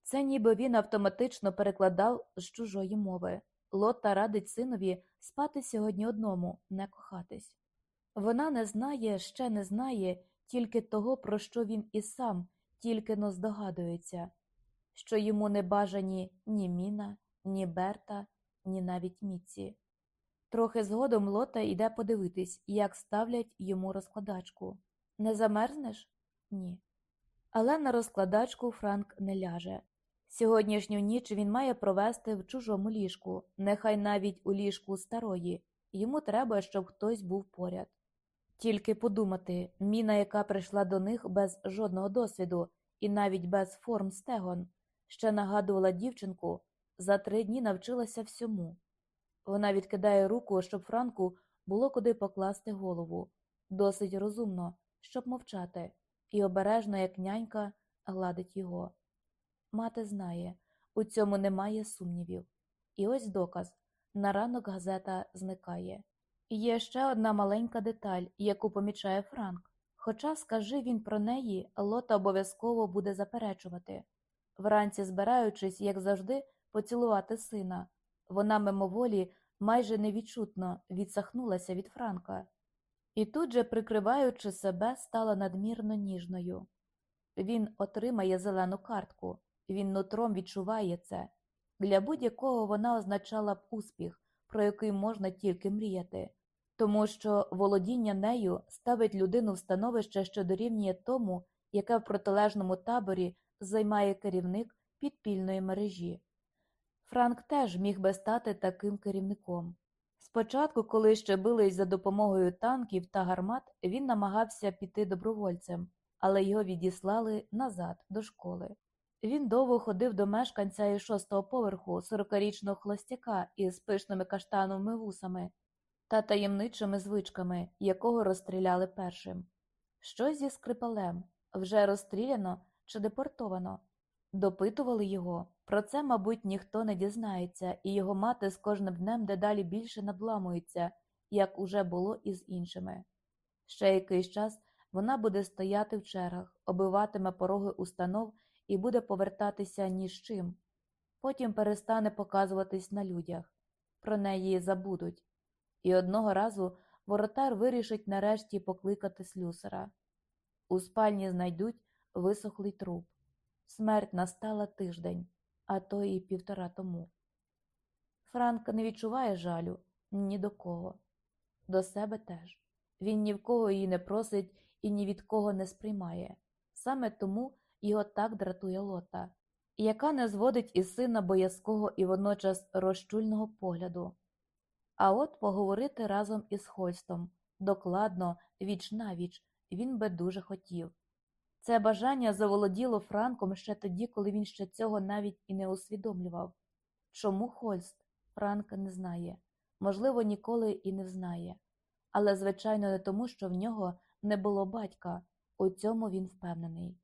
Це ніби він автоматично перекладав з чужої мови. Лотта радить синові спати сьогодні одному, не кохатись. Вона не знає, ще не знає тільки того, про що він і сам тільки но здогадується, що йому не бажані ні Міна, ні Берта, ні навіть Міці. Трохи згодом Лота йде подивитись, як ставлять йому розкладачку. Не замерзнеш? Ні. Але на розкладачку Франк не ляже. Сьогоднішню ніч він має провести в чужому ліжку, нехай навіть у ліжку старої, йому треба, щоб хтось був поряд. Тільки подумати, міна, яка прийшла до них без жодного досвіду і навіть без форм стегон, ще нагадувала дівчинку, за три дні навчилася всьому. Вона відкидає руку, щоб Франку було куди покласти голову, досить розумно, щоб мовчати, і обережно, як нянька, гладить його. Мати знає, у цьому немає сумнівів. І ось доказ на ранок газета зникає. Є ще одна маленька деталь, яку помічає Франк. Хоча, скажи він про неї, Лота обов'язково буде заперечувати. Вранці, збираючись, як завжди, поцілувати сина, вона мимоволі майже невідчутно відсахнулася від Франка і тут же, прикриваючи себе, стала надмірно ніжною. Він отримає зелену картку, він нутром відчуває це. Для будь-якого вона означала б успіх, про який можна тільки мріяти, тому що володіння нею ставить людину в становище, що дорівнює тому, яке в протилежному таборі займає керівник підпільної мережі. Франк теж міг би стати таким керівником. Спочатку, коли ще бились за допомогою танків та гармат, він намагався піти добровольцем, але його відіслали назад до школи. Він довго ходив до мешканця із шостого поверху, сорокарічного хлостяка із пишними каштановими вусами та таємничими звичками, якого розстріляли першим. Що зі скрипалем? Вже розстріляно чи депортовано? Допитували його. Про це, мабуть, ніхто не дізнається, і його мати з кожним днем дедалі більше надламується, як уже було із іншими. Ще якийсь час вона буде стояти в чергах, обиватиме пороги установ і буде повертатися ні з чим. Потім перестане показуватись на людях, про неї забудуть. І одного разу воротар вирішить нарешті покликати слюсара. У спальні знайдуть висохлий труп. Смерть настала тиждень, а то і півтора тому. Франк не відчуває жалю ні до кого, до себе теж. Він ні в кого її не просить і ні від кого не сприймає. Саме тому його так дратує лота, яка не зводить із сина боязкого і водночас розчульного погляду. А от поговорити разом із Хольстом докладно, віч навіч, він би дуже хотів. Це бажання заволоділо Франком ще тоді, коли він ще цього навіть і не усвідомлював. Чому Хольст? Франк не знає, можливо, ніколи і не взнає. Але, звичайно, не тому, що в нього не було батька, у цьому він впевнений.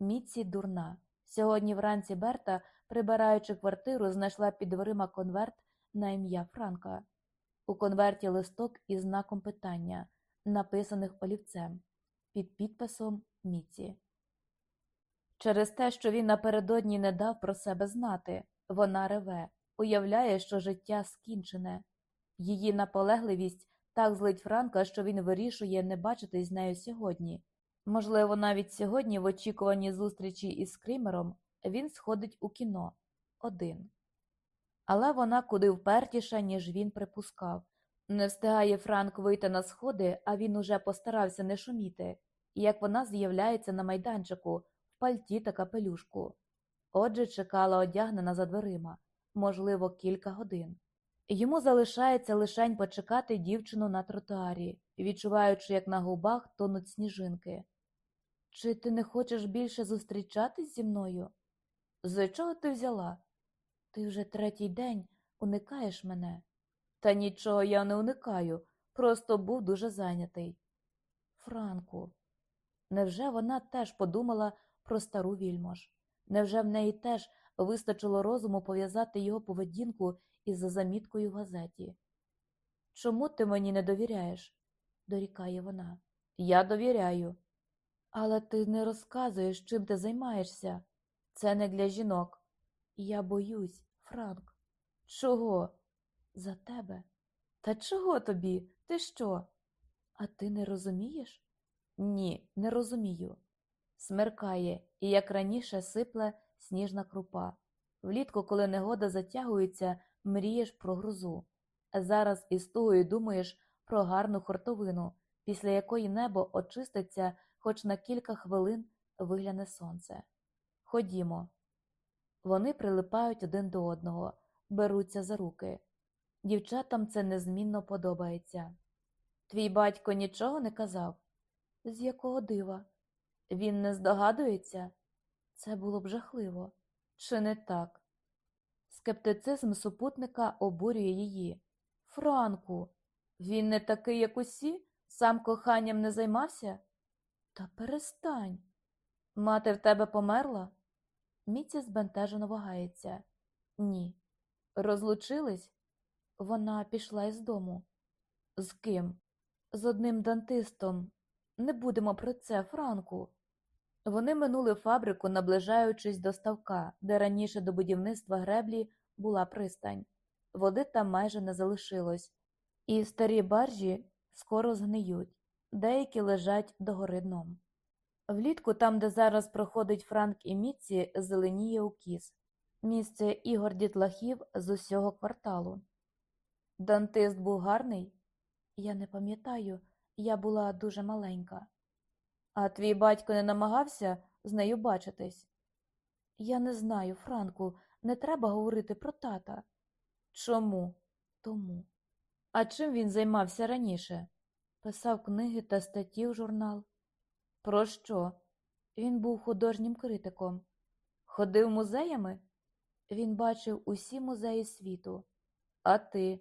Міці дурна. Сьогодні вранці Берта, прибираючи квартиру, знайшла під дверима конверт на ім'я Франка. У конверті листок із знаком питання, написаних олівцем, під підписом Міці. Через те, що він напередодні не дав про себе знати, вона реве, уявляє, що життя скінчене. Її наполегливість так злить Франка, що він вирішує не бачитись з нею сьогодні. Можливо, навіть сьогодні, в очікуванні зустрічі із Скримером, він сходить у кіно один. Але вона куди впертіша, ніж він припускав. Не встигає Франк вийти на сходи, а він уже постарався не шуміти, як вона з'являється на майданчику в пальті та капелюшку. Отже, чекала одягнена за дверима, можливо, кілька годин. Йому залишається лишень почекати дівчину на тротуарі, відчуваючи, як на губах тонуть сніжинки. Чи ти не хочеш більше зустрічатись зі мною? З чого ти взяла? Ти вже третій день уникаєш мене. Та нічого я не уникаю, просто був дуже зайнятий. Франку, невже вона теж подумала про стару вільмож? Невже в неї теж вистачило розуму пов'язати його поведінку із заміткою в газеті? Чому ти мені не довіряєш? дорікає вона. Я довіряю. Але ти не розказуєш, чим ти займаєшся. Це не для жінок. Я боюсь, Франк. Чого? За тебе. Та чого тобі? Ти що? А ти не розумієш? Ні, не розумію. Смеркає, і як раніше сипле сніжна крупа. Влітку, коли негода затягується, мрієш про грозу. А зараз із тугою думаєш про гарну хортовину, після якої небо очиститься хоч на кілька хвилин вигляне сонце. Ходімо. Вони прилипають один до одного, беруться за руки. Дівчатам це незмінно подобається. Твій батько нічого не казав? З якого дива? Він не здогадується? Це було б жахливо. Чи не так? Скептицизм супутника обурює її. Франку, він не такий, як усі, сам коханням не займався? Та перестань. Мати в тебе померла? Міці збентежено вагається. Ні. Розлучились? Вона пішла із дому. З ким? З одним дантистом. Не будемо про це, Франку. Вони минули фабрику, наближаючись до ставка, де раніше до будівництва греблі була пристань. Води там майже не залишилось, і старі баржі скоро згниють, деякі лежать догори дном. Влітку, там, де зараз проходить Франк і Міці, зеленіє укіс. Місце ігор дітлахів з усього кварталу. Дантист був гарний? Я не пам'ятаю, я була дуже маленька. А твій батько не намагався з нею бачитись? Я не знаю, Франку, не треба говорити про тата. Чому? Тому. А чим він займався раніше? Писав книги та статті в журнал. Про що? Він був художнім критиком. Ходив музеями? Він бачив усі музеї світу. А ти?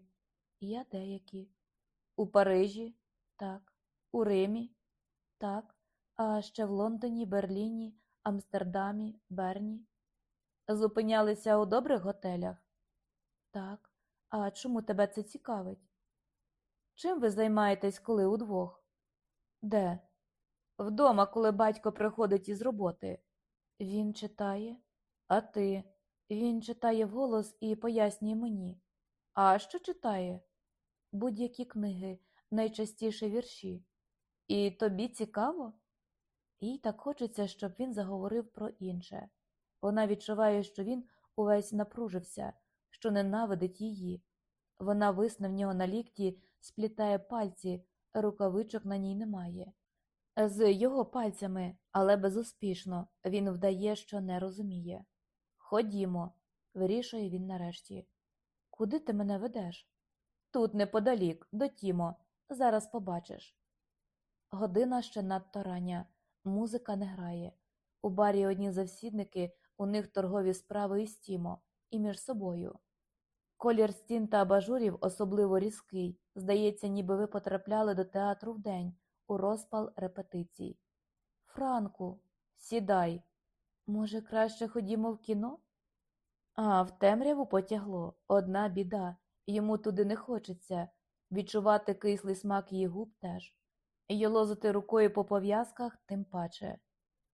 Я деякі. У Парижі? Так. У Римі? Так. А ще в Лондоні, Берліні, Амстердамі, Берні. Зупинялися у добрих готелях? Так. А чому тебе це цікавить? Чим ви займаєтесь, коли удвох? Де? Вдома, коли батько приходить із роботи. Він читає, а ти. Він читає вголос і пояснює мені. А що читає? Будь-які книги, найчастіше вірші. І тобі цікаво? Їй так хочеться, щоб він заговорив про інше. Вона відчуває, що він увесь напружився, що ненавидить її. Вона висне в нього на лікті, сплітає пальці, рукавичок на ній немає. З його пальцями, але безуспішно, він вдає, що не розуміє. Ходімо, вирішує він нарешті. Куди ти мене ведеш? Тут неподалік, до Тімо, зараз побачиш. Година ще надто рання, музика не грає. У барі одні завсідники, у них торгові справи із Тімо, і між собою. Колір стін та абажурів особливо різкий, здається, ніби ви потрапляли до театру вдень, у розпал репетицій. Франку, сідай. Може, краще ходімо в кіно? А в темряву потягло одна біда, йому туди не хочеться відчувати кислий смак її губ теж, Йолозити рукою по пов'язках тим паче.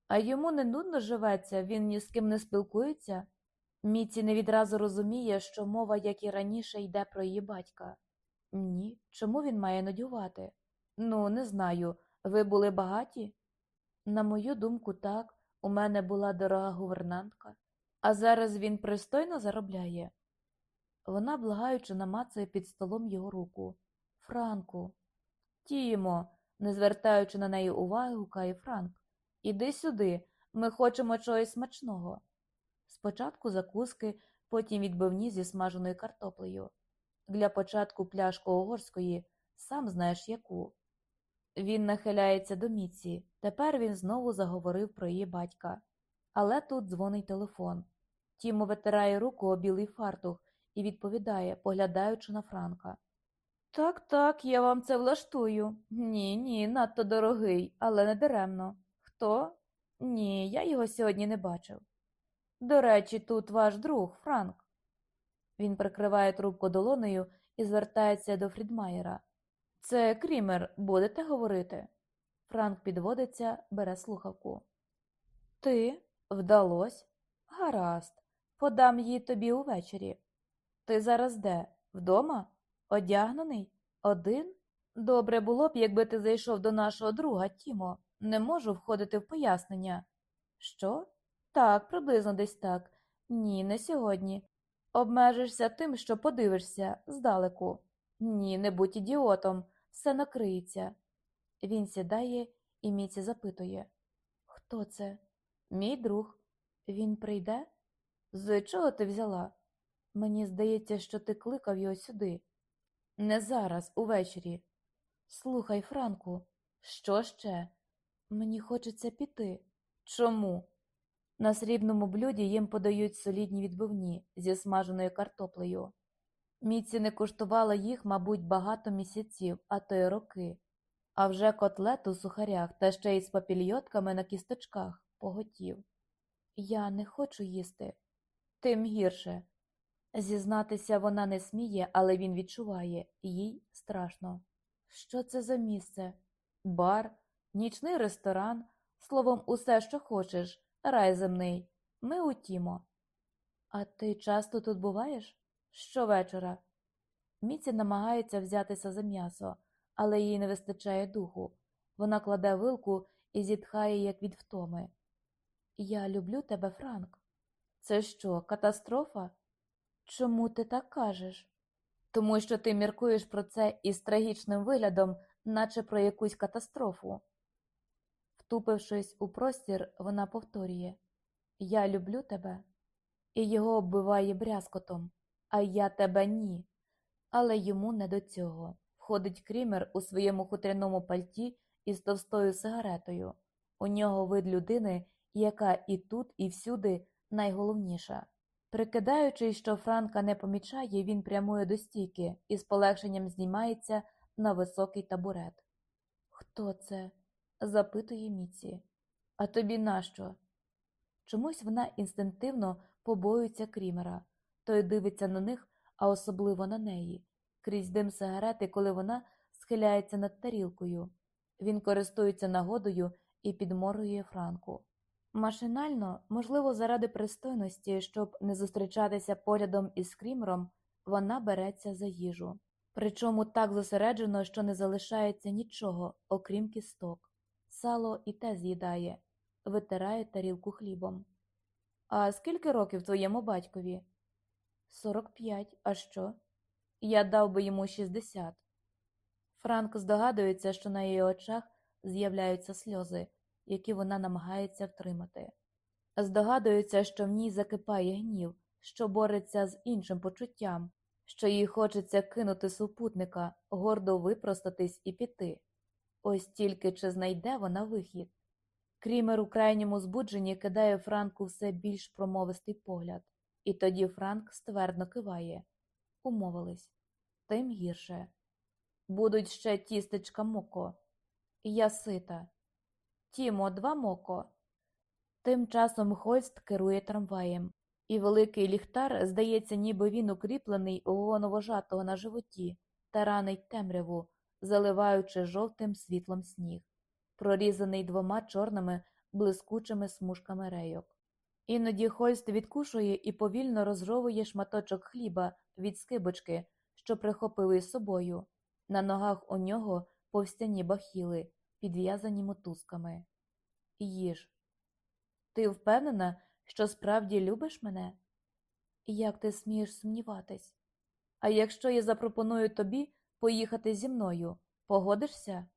А йому не нудно живеться, він ні з ким не спілкується. Міці не відразу розуміє, що мова, як і раніше, йде про її батька. Ні, чому він має надювати? Ну, не знаю. Ви були багаті? На мою думку, так. У мене була дорога гувернантка, а зараз він пристойно заробляє. Вона, благаючи, намацує під столом його руку. Франку. Тімо, не звертаючи на неї уваги, гукає Франк. Іди сюди, ми хочемо чогось смачного. Спочатку закуски, потім відбивні зі смаженою картоплею. Для початку пляшку угорської, сам знаєш яку. Він нахиляється до Міці. Тепер він знову заговорив про її батька. Але тут дзвонить телефон. Тімо витирає руку о білий фартух і відповідає, поглядаючи на Франка. Так, так, я вам це влаштую. Ні, ні, надто дорогий, але не даремно. Хто? Ні, я його сьогодні не бачив. До речі, тут ваш друг, Франк. Він прикриває трубку долонею і звертається до Фрідмаєра. Це Крімер, будете говорити? Франк підводиться, бере слухавку. Ти вдалось? Гаразд. Подам її тобі увечері. Ти зараз де? Вдома? Одягнений? Один? Добре було б, якби ти зайшов до нашого друга, Тімо. Не можу входити в пояснення. Що? Так, приблизно десь так. Ні, не сьогодні. Обмежишся тим, що подивишся здалеку. Ні, не будь ідіотом, все накриється. Він сідає і Міці запитує Хто це? Мій друг. Він прийде? З чого ти взяла? Мені здається, що ти кликав його сюди. Не зараз, увечері. Слухай, Франку, що ще? Мені хочеться піти. Чому? На срібному блюді їм подають солідні відбивні зі смаженою картоплею. Міці не куштувала їх, мабуть, багато місяців, а то й роки, а вже котлет у сухарях та ще й з папільйотками на кісточках поготів. Я не хочу їсти, тим гірше. Зізнатися вона не сміє, але він відчуває їй страшно. Що це за місце? Бар, нічний ресторан, словом, усе, що хочеш, рай земний. Ми утімо. А ти часто тут буваєш? Щовечора. Міці намагається взятися за м'ясо, але їй не вистачає духу. Вона кладе вилку і зітхає, як від втоми. Я люблю тебе, Франк. Це що, катастрофа? Чому ти так кажеш? Тому що ти міркуєш про це із трагічним виглядом, наче про якусь катастрофу. Втупившись у простір, вона повторює Я люблю тебе, і його оббиває брязкотом, а я тебе ні. Але йому не до цього. Входить крімер у своєму хутряному пальті із товстою сигаретою. У нього вид людини, яка і тут, і всюди найголовніша. Прикидаючись, що Франка не помічає, він прямує до стійки і з полегшенням знімається на високий табурет. Хто це? Запитує Міці. А тобі нащо? Чомусь вона інстинктивно побоюється крімера, той дивиться на них, а особливо на неї, крізь дим сигарети, коли вона схиляється над тарілкою. Він користується нагодою і підморює Франку. Машинально, можливо, заради пристойності, щоб не зустрічатися поглядом із крімером, вона береться за їжу. Причому так зосереджено, що не залишається нічого, окрім кісток. Сало і те з'їдає, витирає тарілку хлібом. А скільки років твоєму батькові? Сорок п'ять. А що? Я дав би йому шістдесят. Франк здогадується, що на її очах з'являються сльози, які вона намагається втримати. Здогадується, що в ній закипає гнів, що бореться з іншим почуттям, що їй хочеться кинути супутника, гордо випростатись і піти. Ось тільки чи знайде вона вихід. Крімер у крайньому збудженні кидає Франку все більш промовистий погляд, і тоді Франк ствердно киває. Умовились. Тим гірше. Будуть ще тістечка моко. Я сита. Тімо, два моко. Тим часом Хольст керує трамваєм, і великий ліхтар, здається, ніби він укріплений у гоновожатого на животі та ранить темряву, заливаючи жовтим світлом сніг, прорізаний двома чорними блискучими смужками рейок. Іноді Хольст відкушує і повільно розжовує шматочок хліба від скибочки, що прихопив із собою. На ногах у нього повстяні бахіли, підв'язані мотузками. Їж. Ти впевнена, що справді любиш мене? Як ти смієш сумніватись? А якщо я запропоную тобі поїхати зі мною, погодишся?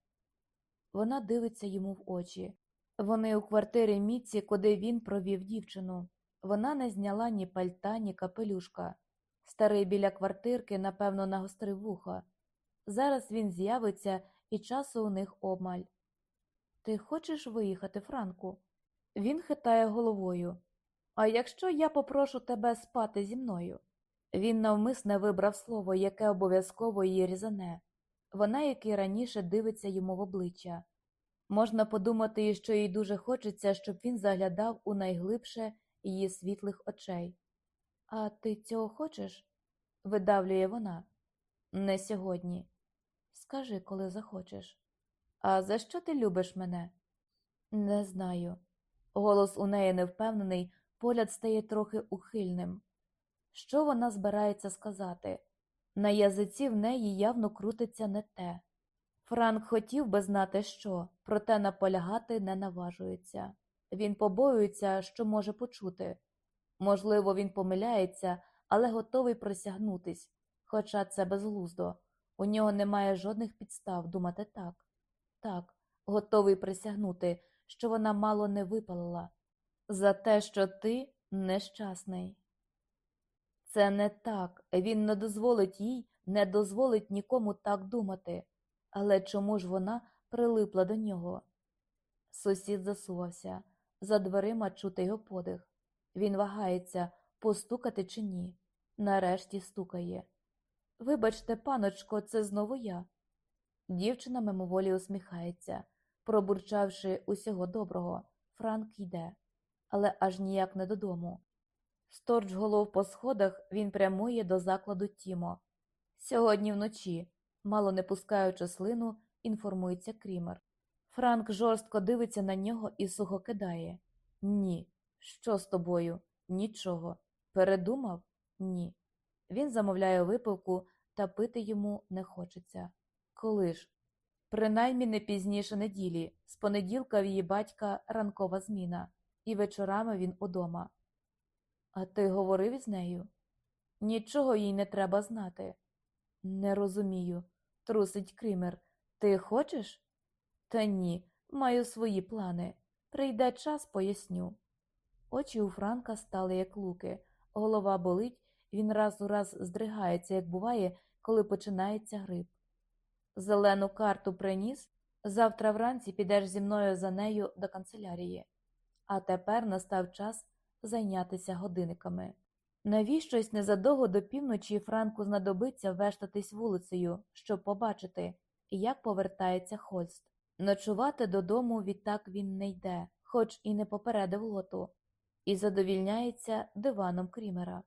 Вона дивиться йому в очі. Вони у квартирі Міці, куди він провів дівчину. Вона не зняла ні пальта, ні капелюшка. Старий біля квартирки, напевно, нагострив вуха. Зараз він з'явиться, і часу у них обмаль. Ти хочеш виїхати, Франку? Він хитає головою. А якщо я попрошу тебе спати зі мною? Він навмисне вибрав слово, яке обов'язково її різане. Вона, як і раніше, дивиться йому в обличчя. Можна подумати, що їй дуже хочеться, щоб він заглядав у найглибше її світлих очей. А ти цього хочеш? видавлює вона. Не сьогодні. Скажи, коли захочеш. А за що ти любиш мене? Не знаю. Голос у неї невпевнений, погляд стає трохи ухильним. Що вона збирається сказати? На язиці в неї явно крутиться не те. Франк хотів би знати що, проте наполягати не наважується. Він побоюється, що може почути. Можливо, він помиляється, але готовий присягнутись, хоча це безглуздо. У нього немає жодних підстав думати так. Так, готовий присягнути, що вона мало не випалила. За те, що ти нещасний. Це не так. Він не дозволить їй, не дозволить нікому так думати. Але чому ж вона прилипла до нього? Сусід засувався. За дверима чути його подих. Він вагається, постукати чи ні. Нарешті стукає. Вибачте, паночко, це знову я. Дівчина мимоволі усміхається. Пробурчавши усього доброго, Франк йде, але аж ніяк не додому. Сторч голов по сходах він прямує до закладу Тімо. Сьогодні вночі, мало не пускаючи слину, інформується Крімер. Франк жорстко дивиться на нього і сухо кидає Ні. Що з тобою? Нічого. Передумав? Ні. Він замовляє випивку, та пити йому не хочеться. Коли ж? Принаймні не пізніше неділі, з понеділка в її батька ранкова зміна, і вечорами він удома. А ти говорив із нею? Нічого їй не треба знати. Не розумію, трусить Крімер. Ти хочеш? Та ні, маю свої плани. Прийде час, поясню. Очі у Франка стали як луки, голова болить, він раз у раз здригається, як буває, коли починається грип. Зелену карту приніс, завтра вранці підеш зі мною за нею до канцелярії. А тепер настав час зайнятися годинниками. Навіщось незадовго до півночі Франку знадобиться вештатись вулицею, щоб побачити, як повертається Хольст. Ночувати додому відтак він не йде, хоч і не попередив лоту, і задовільняється диваном Крімера.